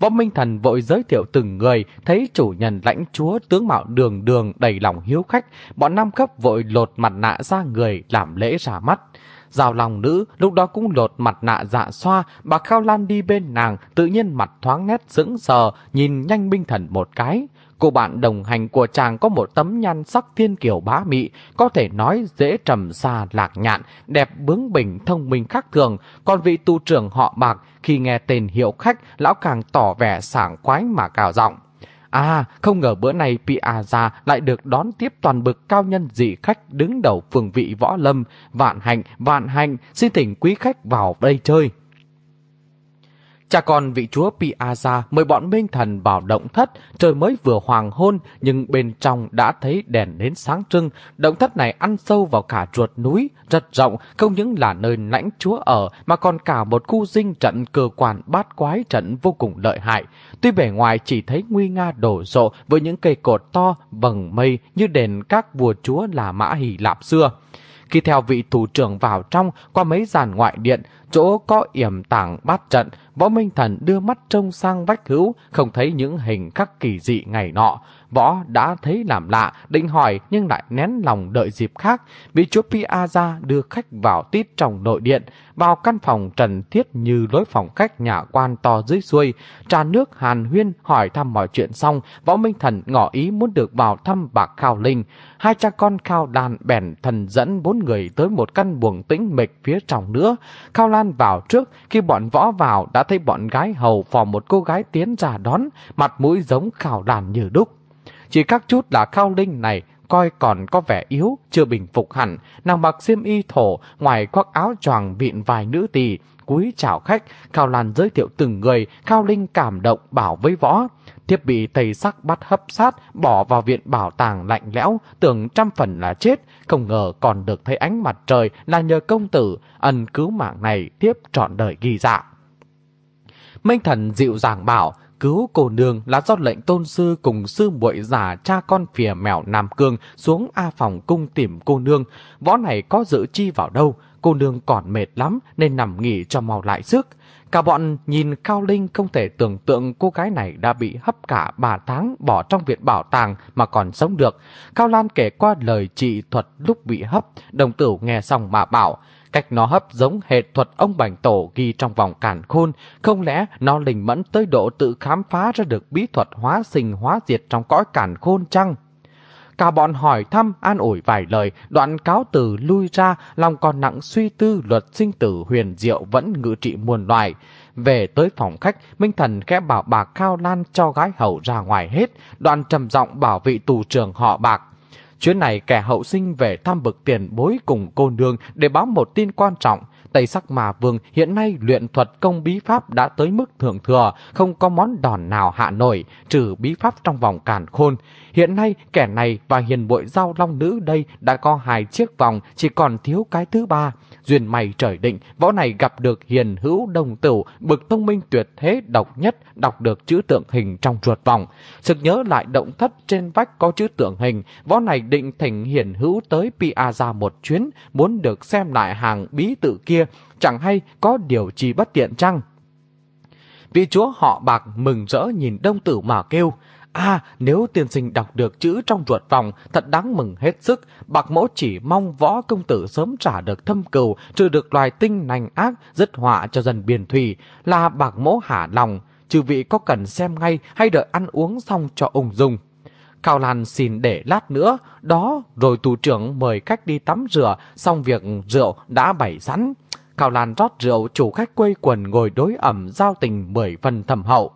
Võ Minh Thần vội giới thiệu từng người, thấy chủ nhân lãnh chúa tướng mạo đường đường đầy lòng hiếu khách, bọn nam cấp vội lột mặt nạ ra người làm lễ ra mắt. Rào lòng nữ lúc đó cũng lột mặt nạ dạ xoa, bà Khao Lan đi bên nàng, tự nhiên mặt thoáng nét sững sờ, nhìn nhanh Minh Thần một cái. Cô bạn đồng hành của chàng có một tấm nhan sắc thiên kiểu bá mị, có thể nói dễ trầm xa lạc nhạn, đẹp bướng bỉnh thông minh khác thường. Còn vị tu trưởng họ bạc, khi nghe tên hiệu khách, lão càng tỏ vẻ sảng khoái mà cào giọng. À, không ngờ bữa nay Piazza lại được đón tiếp toàn bực cao nhân dị khách đứng đầu phường vị võ lâm. Vạn hạnh, vạn hạnh, xin thỉnh quý khách vào đây chơi. Cha con vị chúa Piazza mời bọn minh thần vào động thất, trời mới vừa hoàng hôn, nhưng bên trong đã thấy đèn nến sáng trưng. Động thất này ăn sâu vào cả chuột núi, rất rộng, không những là nơi lãnh chúa ở, mà còn cả một khu dinh trận cơ quan bát quái trận vô cùng lợi hại. Tuy bề ngoài chỉ thấy nguy nga đổ rộ với những cây cột to, vầng mây như đền các vua chúa là mã hỷ lạp xưa. Khi theo vị thủ trưởng vào trong qua mấy giàn ngoại điện, chỗ có yểm tảng bát trận, võ minh thần đưa mắt trông sang vách hữu, không thấy những hình khắc kỳ dị ngày nọ. Võ đã thấy làm lạ, định hỏi nhưng lại nén lòng đợi dịp khác. Vị chúa Piazza đưa khách vào tít trong nội điện, vào căn phòng trần thiết như lối phòng khách nhà quan to dưới xuôi. Trà nước hàn huyên hỏi thăm mọi chuyện xong, võ minh thần ngỏ ý muốn được vào thăm bà Khao Linh. Hai cha con Khao Đàn bèn thần dẫn bốn người tới một căn buồng tĩnh mịch phía trong nữa. Khao Lan vào trước, khi bọn võ vào đã thấy bọn gái hầu phò một cô gái tiến ra đón, mặt mũi giống Khao Đàn như đúc. Chỉ các chút là Khao Linh này coi còn có vẻ yếu, chưa bình phục hẳn, nàng mặc xiêm y thổ, ngoài khoác áo choàng vịn vài nữ tỳ, cúi chào khách, Khao Lan giới thiệu từng người, Khao Linh cảm động bảo với võ. Thiết bị tây sắc bắt hấp sát, bỏ vào viện bảo tàng lạnh lẽo, tưởng trăm phần là chết, không ngờ còn được thấy ánh mặt trời là nhờ công tử, ân cứu mạng này tiếp trọn đời ghi dạ. Minh thần dịu dàng bảo, cứu cô nương là do lệnh tôn sư cùng sư muội giả cha con phìa mèo Nam Cương xuống A phòng cung tìm cô nương. Võ này có dự chi vào đâu, cô nương còn mệt lắm nên nằm nghỉ cho mau lại sức. Cả bọn nhìn Cao Linh không thể tưởng tượng cô gái này đã bị hấp cả 3 tháng bỏ trong viện bảo tàng mà còn sống được. Cao Lan kể qua lời chị thuật lúc bị hấp, đồng tử nghe xong mà bảo, cách nó hấp giống hệ thuật ông Bành Tổ ghi trong vòng cản khôn, không lẽ nó linh mẫn tới độ tự khám phá ra được bí thuật hóa sinh hóa diệt trong cõi cản khôn chăng? Cả bọn hỏi thăm, an ủi vài lời, đoạn cáo từ lui ra, lòng còn nặng suy tư luật sinh tử huyền diệu vẫn ngự trị muôn loài. Về tới phòng khách, Minh Thần khẽ bảo bà Cao Lan cho gái hậu ra ngoài hết, đoạn trầm giọng bảo vị tù trưởng họ bạc. Chuyến này kẻ hậu sinh về thăm bực tiền bối cùng cô nương để báo một tin quan trọng. Tây sắc mà vương hiện nay luyện thuật công bí pháp đã tới mức thượng thừa, không có món đòn nào hạ nổi, trừ bí pháp trong vòng càn khôn. Hiện nay kẻ này và hiền bội giao long nữ đây đã có hai chiếc vòng, chỉ còn thiếu cái thứ ba. Duyên mày trời định, võ này gặp được hiền hữu đồng tử, bực thông minh tuyệt thế độc nhất, đọc được chữ tượng hình trong ruột vòng. Sực nhớ lại động thất trên vách có chữ tượng hình, võ này định thỉnh hiền hữu tới Piazza một chuyến, muốn được xem lại hàng bí tự kia, chẳng hay có điều chi bất tiện chăng? Vị chúa họ bạc mừng rỡ nhìn đông tử mà kêu, À, nếu tiên sinh đọc được chữ trong ruột vòng, thật đáng mừng hết sức. Bạc mẫu chỉ mong võ công tử sớm trả được thâm cừu, trừ được loài tinh nành ác, dứt họa cho dân biển thủy, là bạc mẫu hả lòng. Trừ vị có cần xem ngay hay đợi ăn uống xong cho ung dung. Cao Lan xin để lát nữa, đó rồi tù trưởng mời khách đi tắm rửa, xong việc rượu đã bày sẵn. Cao Lan rót rượu, chủ khách quây quần ngồi đối ẩm giao tình mười phần thầm hậu.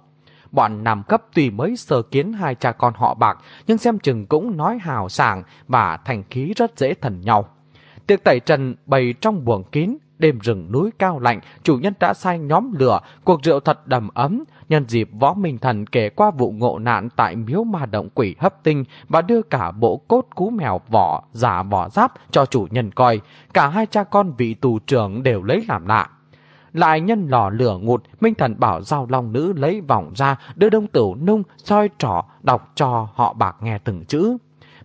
Bọn nam cấp tuy mới sơ kiến hai cha con họ bạc, nhưng xem chừng cũng nói hào sảng và thành khí rất dễ thần nhau. Tiệc tẩy trần bày trong buồng kín, đêm rừng núi cao lạnh, chủ nhân đã sai nhóm lửa, cuộc rượu thật đầm ấm. Nhân dịp võ minh thần kể qua vụ ngộ nạn tại miếu ma động quỷ hấp tinh và đưa cả bộ cốt cú mèo vỏ, giả vỏ giáp cho chủ nhân coi. Cả hai cha con vị tù trưởng đều lấy làm lạ. Lại nhân lò lửa ngụt, Minh Thần bảo giao long nữ lấy vòng ra, đưa đông tử nung, soi trỏ, đọc cho họ bạc nghe từng chữ.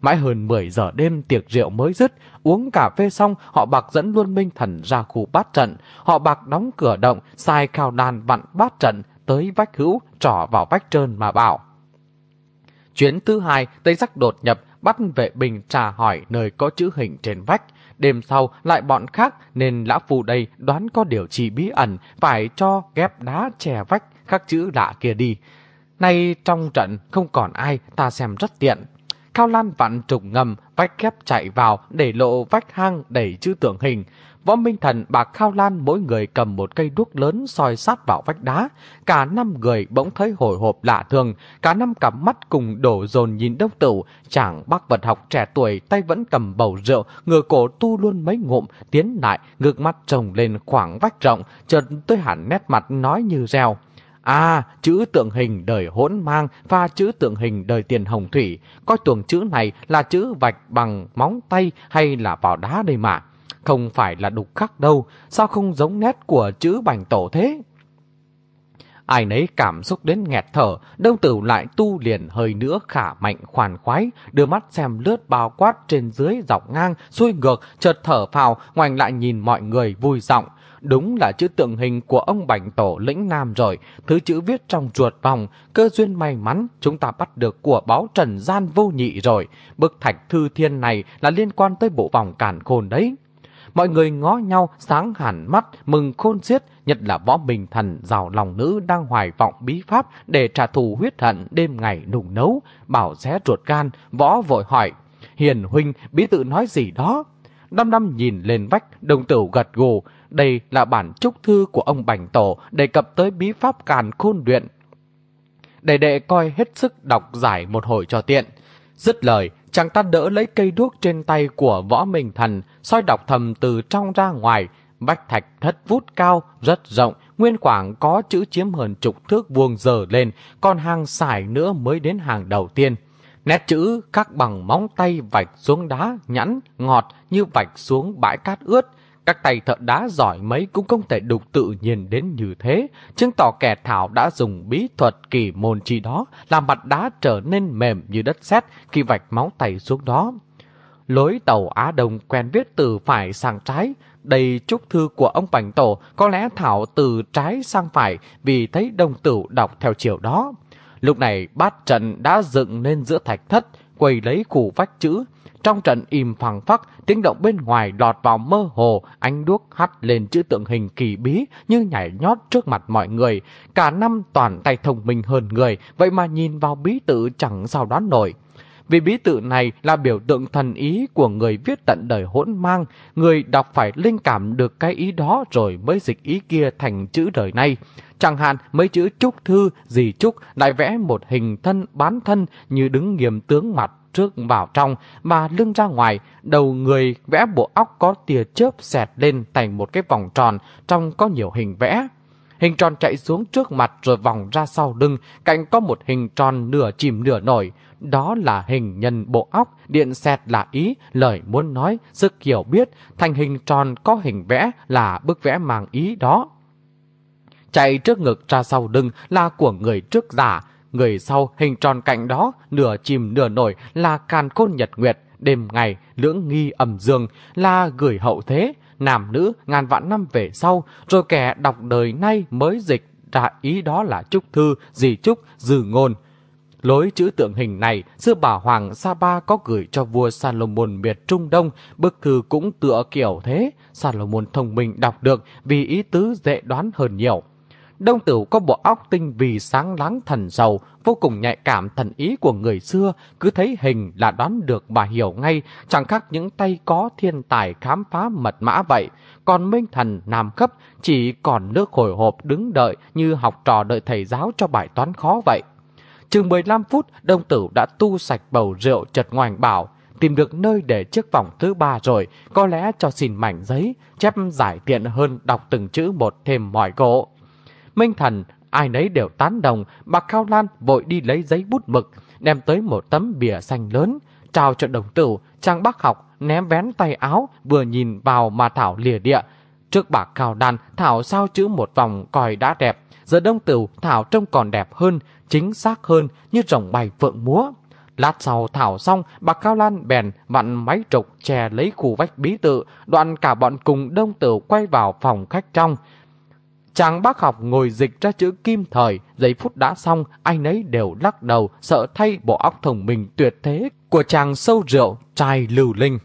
Mãi hơn 10 giờ đêm tiệc rượu mới dứt, uống cà phê xong, họ bạc dẫn luôn Minh Thần ra khu bát trận. Họ bạc đóng cửa động, sai cao đàn vặn bát trận, tới vách hữu, trỏ vào vách trơn mà bảo. Chuyến thứ hai, Tây Sắc đột nhập, bắt vệ bình trà hỏi nơi có chữ hình trên vách. Đêm sau lại bọn khác nên lão phù đây đoán có điều chỉ bí ẩn phải cho ghép đá chè vách khắc chữ lạ kia đi. Nay trong trận không còn ai ta xem rất tiện. Cao Lan vặn trục ngầm, vách ghép chạy vào để lộ vách hang đẩy chữ tượng hình. Võ Minh Thần bà Khao Lan mỗi người cầm một cây đuốc lớn soi sát vào vách đá. Cả năm người bỗng thấy hồi hộp lạ thường. Cả năm cặp mắt cùng đổ dồn nhìn đông tử. Chàng bác vật học trẻ tuổi tay vẫn cầm bầu rượu, ngửa cổ tu luôn mấy ngụm, tiến lại, ngược mắt trồng lên khoảng vách rộng, chợt tới hẳn nét mặt nói như reo. À, chữ tượng hình đời hỗn mang và chữ tượng hình đời tiền hồng thủy. Coi tuồng chữ này là chữ vạch bằng móng tay hay là vào đá đây mà. Không phải là đục khắc đâu, sao không giống nét của chữ bành tổ thế? Ai nấy cảm xúc đến nghẹt thở, đông tử lại tu liền hơi nữa khả mạnh khoản khoái, đưa mắt xem lướt bao quát trên dưới dọc ngang, xuôi ngược, chợt thở phào, ngoảnh lại nhìn mọi người vui giọng Đúng là chữ tượng hình của ông Bành Tổ lĩnh Nam rồi, thứ chữ viết trong chuột vòng, cơ duyên may mắn chúng ta bắt được của báo trần gian vô nhị rồi. Bức thạch thư thiên này là liên quan tới bộ vòng cản khôn đấy. Mọi người ngó nhau sáng hẳn mắt, mừng khôn xiết, nhất là võ bình thần giàu lòng nữ đang hoài vọng bí pháp để trả thù huyết hận đêm ngày nùng nấu, bảo xé ruột gan, võ vội hỏi, hiền huynh bí tự nói gì đó? Năm năm nhìn lên vách, đồng tử gật gù, đây là bản chúc thư của ông Bành Tổ đề cập tới bí pháp càn khôn luyện. đệ đệ coi hết sức đọc giải một hồi cho tiện. Dứt lời, chàng ta đỡ lấy cây đuốc trên tay của võ minh thần, soi đọc thầm từ trong ra ngoài. Bách thạch thất vút cao, rất rộng, nguyên quảng có chữ chiếm hơn chục thước vuông dở lên, còn hàng xài nữa mới đến hàng đầu tiên. Nét chữ khắc bằng móng tay vạch xuống đá nhẵn, ngọt như vạch xuống bãi cát ướt. Các tay thợ đá giỏi mấy cũng không thể đục tự nhiên đến như thế, chứng tỏ kẻ thảo đã dùng bí thuật kỳ môn chi đó làm mặt đá trở nên mềm như đất sét khi vạch máu tay xuống đó. Lối tàu Á Đông quen viết từ phải sang trái, đây chúc thư của ông Bành Tổ có lẽ Thảo từ trái sang phải vì thấy đông tử đọc theo chiều đó. Lúc này bát trận đã dựng lên giữa thạch thất, quầy lấy củ vách chữ. Trong trận im phẳng phắc, tiếng động bên ngoài lọt vào mơ hồ, ánh đuốc hắt lên chữ tượng hình kỳ bí như nhảy nhót trước mặt mọi người. Cả năm toàn tay thông minh hơn người, vậy mà nhìn vào bí tự chẳng sao đoán nổi. Vì bí tự này là biểu tượng thần ý của người viết tận đời hỗn mang, người đọc phải linh cảm được cái ý đó rồi mới dịch ý kia thành chữ đời nay. Chẳng hạn mấy chữ trúc thư, gì trúc lại vẽ một hình thân bán thân như đứng nghiêm tướng mặt trước vào trong mà lưng ra ngoài, đầu người vẽ bộ óc có tia chớp xẹt lên thành một cái vòng tròn trong có nhiều hình vẽ. Hình tròn chạy xuống trước mặt rồi vòng ra sau lưng, cạnh có một hình tròn nửa chìm nửa nổi. Đó là hình nhân bộ óc, điện xẹt là ý, lời muốn nói, sức hiểu biết, thành hình tròn có hình vẽ là bức vẽ mang ý đó. Chạy trước ngực ra sau lưng là của người trước giả, người sau hình tròn cạnh đó, nửa chìm nửa nổi là càn khôn nhật nguyệt, đêm ngày, lưỡng nghi ẩm dương, là gửi hậu thế, nam nữ ngàn vạn năm về sau, rồi kẻ đọc đời nay mới dịch ra ý đó là trúc thư, gì trúc, dư ngôn. Lối chữ tượng hình này, xưa bà Hoàng Sapa có gửi cho vua Salomon miệt Trung Đông, bức thư cũng tựa kiểu thế. Salomon thông minh đọc được vì ý tứ dễ đoán hơn nhiều. Đông tử có bộ óc tinh vì sáng láng thần sầu, vô cùng nhạy cảm thần ý của người xưa, cứ thấy hình là đoán được mà hiểu ngay, chẳng khác những tay có thiên tài khám phá mật mã vậy. Còn Minh Thần Nam cấp chỉ còn nước hồi hộp đứng đợi như học trò đợi thầy giáo cho bài toán khó vậy. Chừng 15 phút, đông tử đã tu sạch bầu rượu chật ngoảnh bảo, tìm được nơi để chiếc vòng thứ ba rồi, có lẽ cho xin mảnh giấy, chép giải tiện hơn đọc từng chữ một thêm mỏi gỗ. Minh Thần, ai nấy đều tán đồng, bà Cao Lan vội đi lấy giấy bút mực, đem tới một tấm bìa xanh lớn, trao cho đồng tử, trang bác học, ném vén tay áo, vừa nhìn vào mà Thảo lìa địa. Trước bà Cao Lan Thảo sao chữ một vòng còi đã đẹp, giờ đông tử Thảo trông còn đẹp hơn, chính xác hơn như rồng bay phượng múa. Lát sau thảo xong, bà Cao Lan bèn vặn máy trục chè lấy khu vách bí tự, đoạn cả bọn cùng đông tử quay vào phòng khách trong. Chàng bác học ngồi dịch ra chữ kim thời, giây phút đã xong, anh ấy đều lắc đầu, sợ thay bộ óc thông minh tuyệt thế của chàng sâu rượu, trai lưu linh.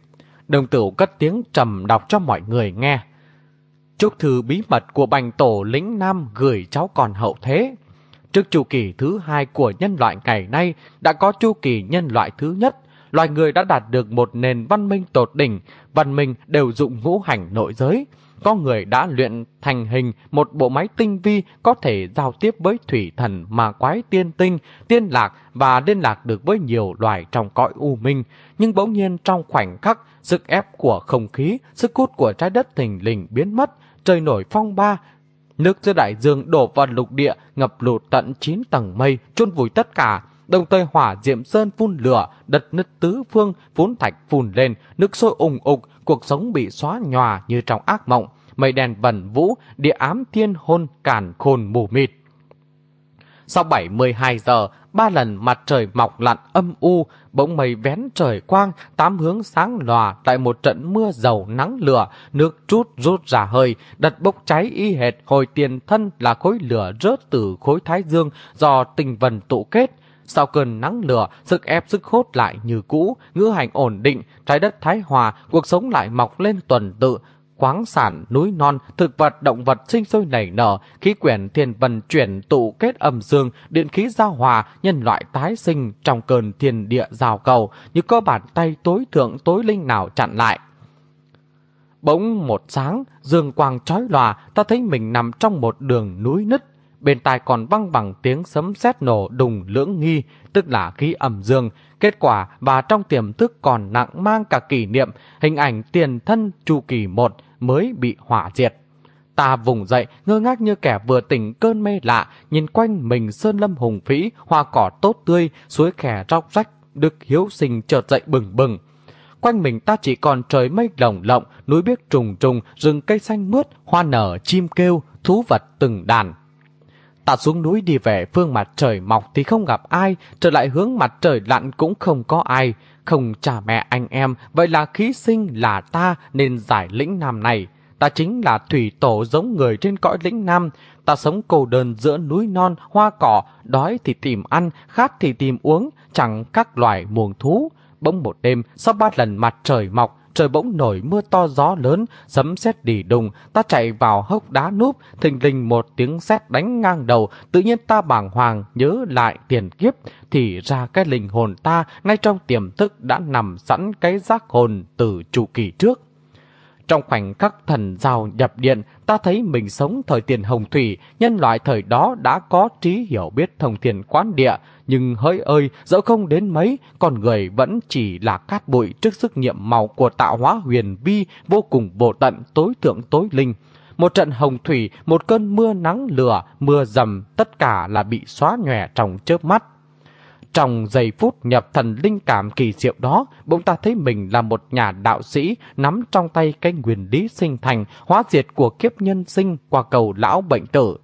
Đồng tử cất tiếng trầm đọc cho mọi người nghe. Chúc thư bí mật của bành tổ lính Nam gửi cháu còn hậu thế. Trước chu kỳ thứ hai của nhân loại ngày nay đã có chu kỳ nhân loại thứ nhất, loài người đã đạt được một nền văn minh tột đỉnh, văn minh đều dụng ngũ hành nội giới. Có người đã luyện thành hình một bộ máy tinh vi có thể giao tiếp với thủy thần mà quái tiên tinh, tiên lạc và liên lạc được với nhiều loài trong cõi u minh. Nhưng bỗng nhiên trong khoảnh khắc, sức ép của không khí, sức hút của trái đất thình lình biến mất, trời nổi phong ba, Nước giữa đại dương đổ vào lục địa, ngập lụt tận 9 tầng mây, chôn vùi tất cả. Đồng thời hỏa diệm sơn phun lửa, đất nứt tứ phương, vốn thạch phun lên, nước sôi ủng ục, cuộc sống bị xóa nhòa như trong ác mộng. Mây đèn vẩn vũ, địa ám thiên hôn càn khôn mù mịt. Sau 72 giờ, ba lần mặt trời mọc lặn âm u, bỗng mây vén trời quang, tám hướng sáng lòa tại một trận mưa dầu nắng lửa, nước trút rút ra hơi, đất bốc cháy y hệt hồi tiền thân là khối lửa rớt từ khối thái dương do tình vần tụ kết. Sau cơn nắng lửa, sức ép sức hốt lại như cũ, ngữ hành ổn định, trái đất thái hòa, cuộc sống lại mọc lên tuần tự, khoáng sản, núi non, thực vật, động vật sinh sôi nảy nở, khí quyển thiên vần chuyển tụ kết âm dương, điện khí giao hòa, nhân loại tái sinh trong cơn thiên địa rào cầu, như có bàn tay tối thượng tối linh nào chặn lại. Bỗng một sáng, dương quang chói lòa, ta thấy mình nằm trong một đường núi nứt. Bên tai còn văng bằng tiếng sấm sét nổ đùng lưỡng nghi, tức là khí ẩm dương. Kết quả và trong tiềm thức còn nặng mang cả kỷ niệm, hình ảnh tiền thân chu kỳ một mới bị hỏa diệt. Ta vùng dậy, ngơ ngác như kẻ vừa tỉnh cơn mê lạ, nhìn quanh mình sơn lâm hùng vĩ, hoa cỏ tốt tươi, suối khẻ róc rách, đức hiếu sinh chợt dậy bừng bừng. quanh mình ta chỉ còn trời mây lồng lộng, núi biếc trùng trùng, rừng cây xanh mướt, hoa nở, chim kêu, thú vật từng đàn. Ta xuống núi đi về phương mặt trời mọc thì không gặp ai, trở lại hướng mặt trời lặn cũng không có ai. Không cha mẹ anh em, vậy là khí sinh là ta nên giải lĩnh nam này. Ta chính là thủy tổ giống người trên cõi lĩnh nam. Ta sống cô đơn giữa núi non, hoa cỏ, đói thì tìm ăn, khát thì tìm uống, chẳng các loài muồng thú. Bỗng một đêm, sau ba lần mặt trời mọc, trời bỗng nổi mưa to gió lớn, sấm sét đỉ đùng, ta chạy vào hốc đá núp, thình lình một tiếng sét đánh ngang đầu, tự nhiên ta bàng hoàng nhớ lại tiền kiếp, thì ra cái linh hồn ta ngay trong tiềm thức đã nằm sẵn cái giác hồn từ chu kỳ trước. Trong khoảnh khắc thần giao nhập điện, ta thấy mình sống thời tiền hồng thủy, nhân loại thời đó đã có trí hiểu biết thông tiền quán địa, nhưng hỡi ơi, dẫu không đến mấy, con người vẫn chỉ là cát bụi trước sức nhiệm màu của tạo hóa huyền vi vô cùng bổ tận, tối thượng tối linh. Một trận hồng thủy, một cơn mưa nắng lửa, mưa dầm, tất cả là bị xóa nhòe trong chớp mắt. Trong giây phút nhập thần linh cảm kỳ diệu đó, bỗng ta thấy mình là một nhà đạo sĩ nắm trong tay cái nguyên lý sinh thành, hóa diệt của kiếp nhân sinh qua cầu lão bệnh tử.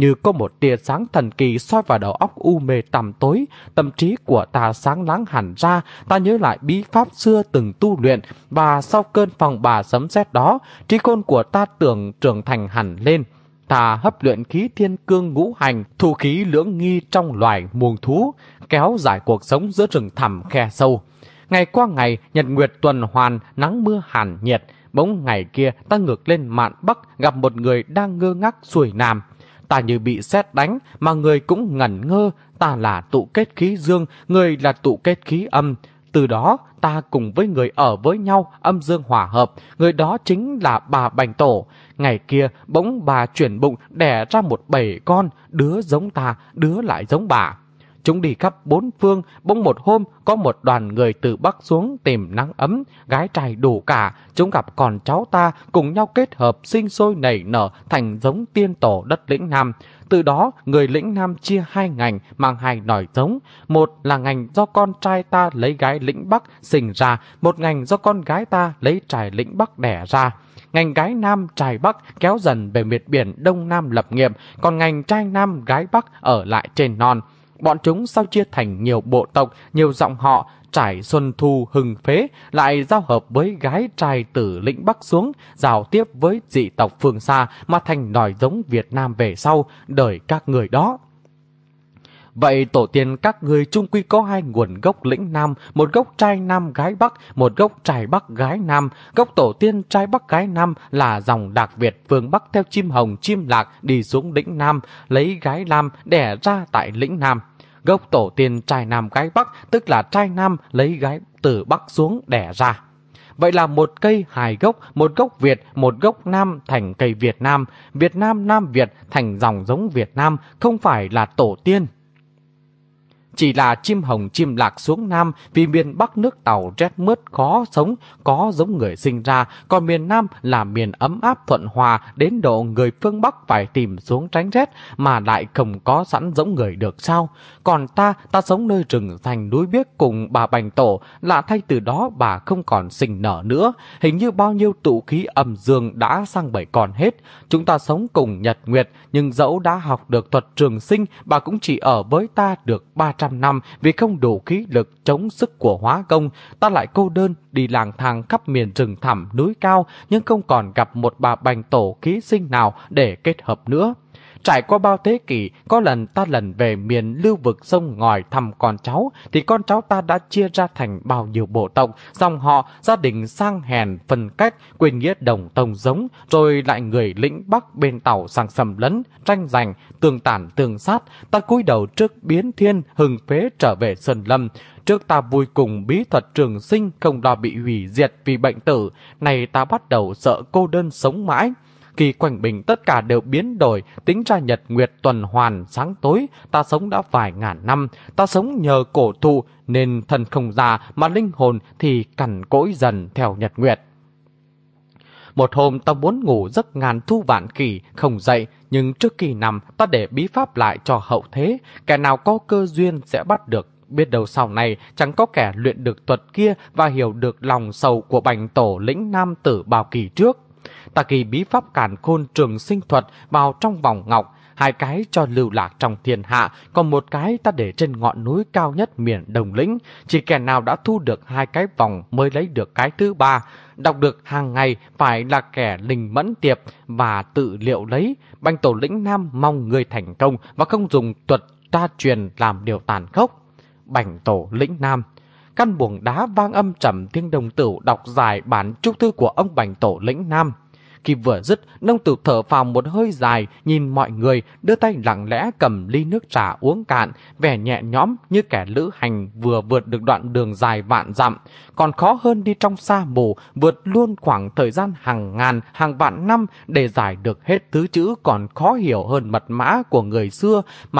Như có một tia sáng thần kỳ soi vào đầu óc u mê tầm tối, tâm trí của ta sáng láng hẳn ra, ta nhớ lại bí pháp xưa từng tu luyện, và sau cơn phòng bà sấm sét đó, trí khôn của ta tưởng trưởng thành hẳn lên, ta hấp luyện khí thiên cương ngũ hành, thu khí lưỡng nghi trong loài muông thú, kéo dài cuộc sống giữa rừng thẳm khe sâu. Ngày qua ngày, nhật nguyệt tuần hoàn, nắng mưa hàn nhiệt, bỗng ngày kia ta ngược lên mạn bắc gặp một người đang ngơ ngác xuôi nam. Ta như bị xét đánh, mà người cũng ngẩn ngơ, ta là tụ kết khí dương, người là tụ kết khí âm. Từ đó, ta cùng với người ở với nhau, âm dương hòa hợp, người đó chính là bà Bành Tổ. Ngày kia, bỗng bà chuyển bụng đẻ ra một bầy con, đứa giống ta, đứa lại giống bà. Chúng đi khắp bốn phương, bỗng một hôm có một đoàn người từ Bắc xuống tìm nắng ấm, gái trai đủ cả, chúng gặp con cháu ta cùng nhau kết hợp sinh sôi nảy nở thành giống tiên tổ đất lĩnh Nam. Từ đó, người lĩnh Nam chia hai ngành mang hai nòi giống. Một là ngành do con trai ta lấy gái lĩnh Bắc sinh ra, một ngành do con gái ta lấy trai lĩnh Bắc đẻ ra. Ngành gái Nam trai Bắc kéo dần về miệt biển Đông Nam lập nghiệp, còn ngành trai Nam gái Bắc ở lại trên non. Bọn chúng sau chia thành nhiều bộ tộc, nhiều giọng họ, trải xuân thu hừng phế, lại giao hợp với gái trai từ lĩnh Bắc xuống, giao tiếp với dị tộc phương xa mà thành nòi giống Việt Nam về sau, đời các người đó. Vậy tổ tiên các người chung quy có hai nguồn gốc lĩnh Nam, một gốc trai Nam gái Bắc, một gốc trai Bắc gái Nam. Gốc tổ tiên trai Bắc gái Nam là dòng Đạc Việt phương Bắc theo chim hồng chim lạc đi xuống lĩnh Nam, lấy gái Nam đẻ ra tại lĩnh Nam. Gốc tổ tiên trai Nam gái Bắc tức là trai Nam lấy gái từ Bắc xuống đẻ ra. Vậy là một cây hài gốc, một gốc Việt, một gốc Nam thành cây Việt Nam, Việt Nam Nam Việt thành dòng giống Việt Nam, không phải là tổ tiên chỉ là chim hồng chim lạc xuống Nam vì miền Bắc nước tàu rét mướt khó sống, có giống người sinh ra, còn miền Nam là miền ấm áp thuận hòa đến độ người phương Bắc phải tìm xuống tránh rét mà lại không có sẵn giống người được sao. Còn ta, ta sống nơi rừng thành núi biếc cùng bà Bành Tổ, lạ thay từ đó bà không còn sinh nở nữa. Hình như bao nhiêu tụ khí âm dương đã sang bảy còn hết. Chúng ta sống cùng Nhật Nguyệt, nhưng dẫu đã học được thuật trường sinh, bà cũng chỉ ở với ta được 300 năm vì không đủ khí lực chống sức của hóa công. Ta lại cô đơn đi lang thang khắp miền rừng thẳm núi cao, nhưng không còn gặp một bà Bành Tổ khí sinh nào để kết hợp nữa. Trải qua bao thế kỷ, có lần ta lần về miền lưu vực sông ngòi thăm con cháu, thì con cháu ta đã chia ra thành bao nhiêu bộ tộc, dòng họ, gia đình sang hèn, phân cách, quyền nghĩa đồng tông giống, rồi lại người lĩnh bắc bên tàu sang sầm lấn, tranh giành, tường tản tường sát, ta cúi đầu trước biến thiên, hừng phế trở về Sơn Lâm. Trước ta vui cùng bí thuật trường sinh không lo bị hủy diệt vì bệnh tử, này ta bắt đầu sợ cô đơn sống mãi. Kỳ quanh bình tất cả đều biến đổi, tính ra nhật nguyệt tuần hoàn sáng tối, ta sống đã vài ngàn năm, ta sống nhờ cổ thụ nên thân không già mà linh hồn thì cằn cỗi dần theo nhật nguyệt. Một hôm ta muốn ngủ giấc ngàn thu vạn kỷ, không dậy, nhưng trước khi nằm ta để bí pháp lại cho hậu thế, kẻ nào có cơ duyên sẽ bắt được biết đầu sau này chẳng có kẻ luyện được thuật kia và hiểu được lòng sầu của bành tổ lĩnh nam tử bào kỳ trước. Ta kỳ bí pháp cản khôn trường sinh thuật vào trong vòng ngọc, hai cái cho lưu lạc trong thiên hạ, còn một cái ta để trên ngọn núi cao nhất miền Đồng Lĩnh. Chỉ kẻ nào đã thu được hai cái vòng mới lấy được cái thứ ba. Đọc được hàng ngày phải là kẻ linh mẫn tiệp và tự liệu lấy. Banh tổ lĩnh nam mong người thành công và không dùng thuật tra truyền làm điều tàn khốc. Bành tổ lĩnh nam Căn buồng đá vang âm trầm tiếng đồng tử đọc dài bản trúc thư của ông Bành Tổ lĩnh Nam. Khi vừa dứt, nông tử thở phào một hơi dài, nhìn mọi người, đưa tay lặng lẽ cầm ly nước trà uống cạn, vẻ nhẹ nhõm như kẻ lữ hành vừa vượt được đoạn đường dài vạn dặm. Còn khó hơn đi trong xa mù, vượt luôn khoảng thời gian hàng ngàn, hàng vạn năm để giải được hết thứ chữ còn khó hiểu hơn mật mã của người xưa mà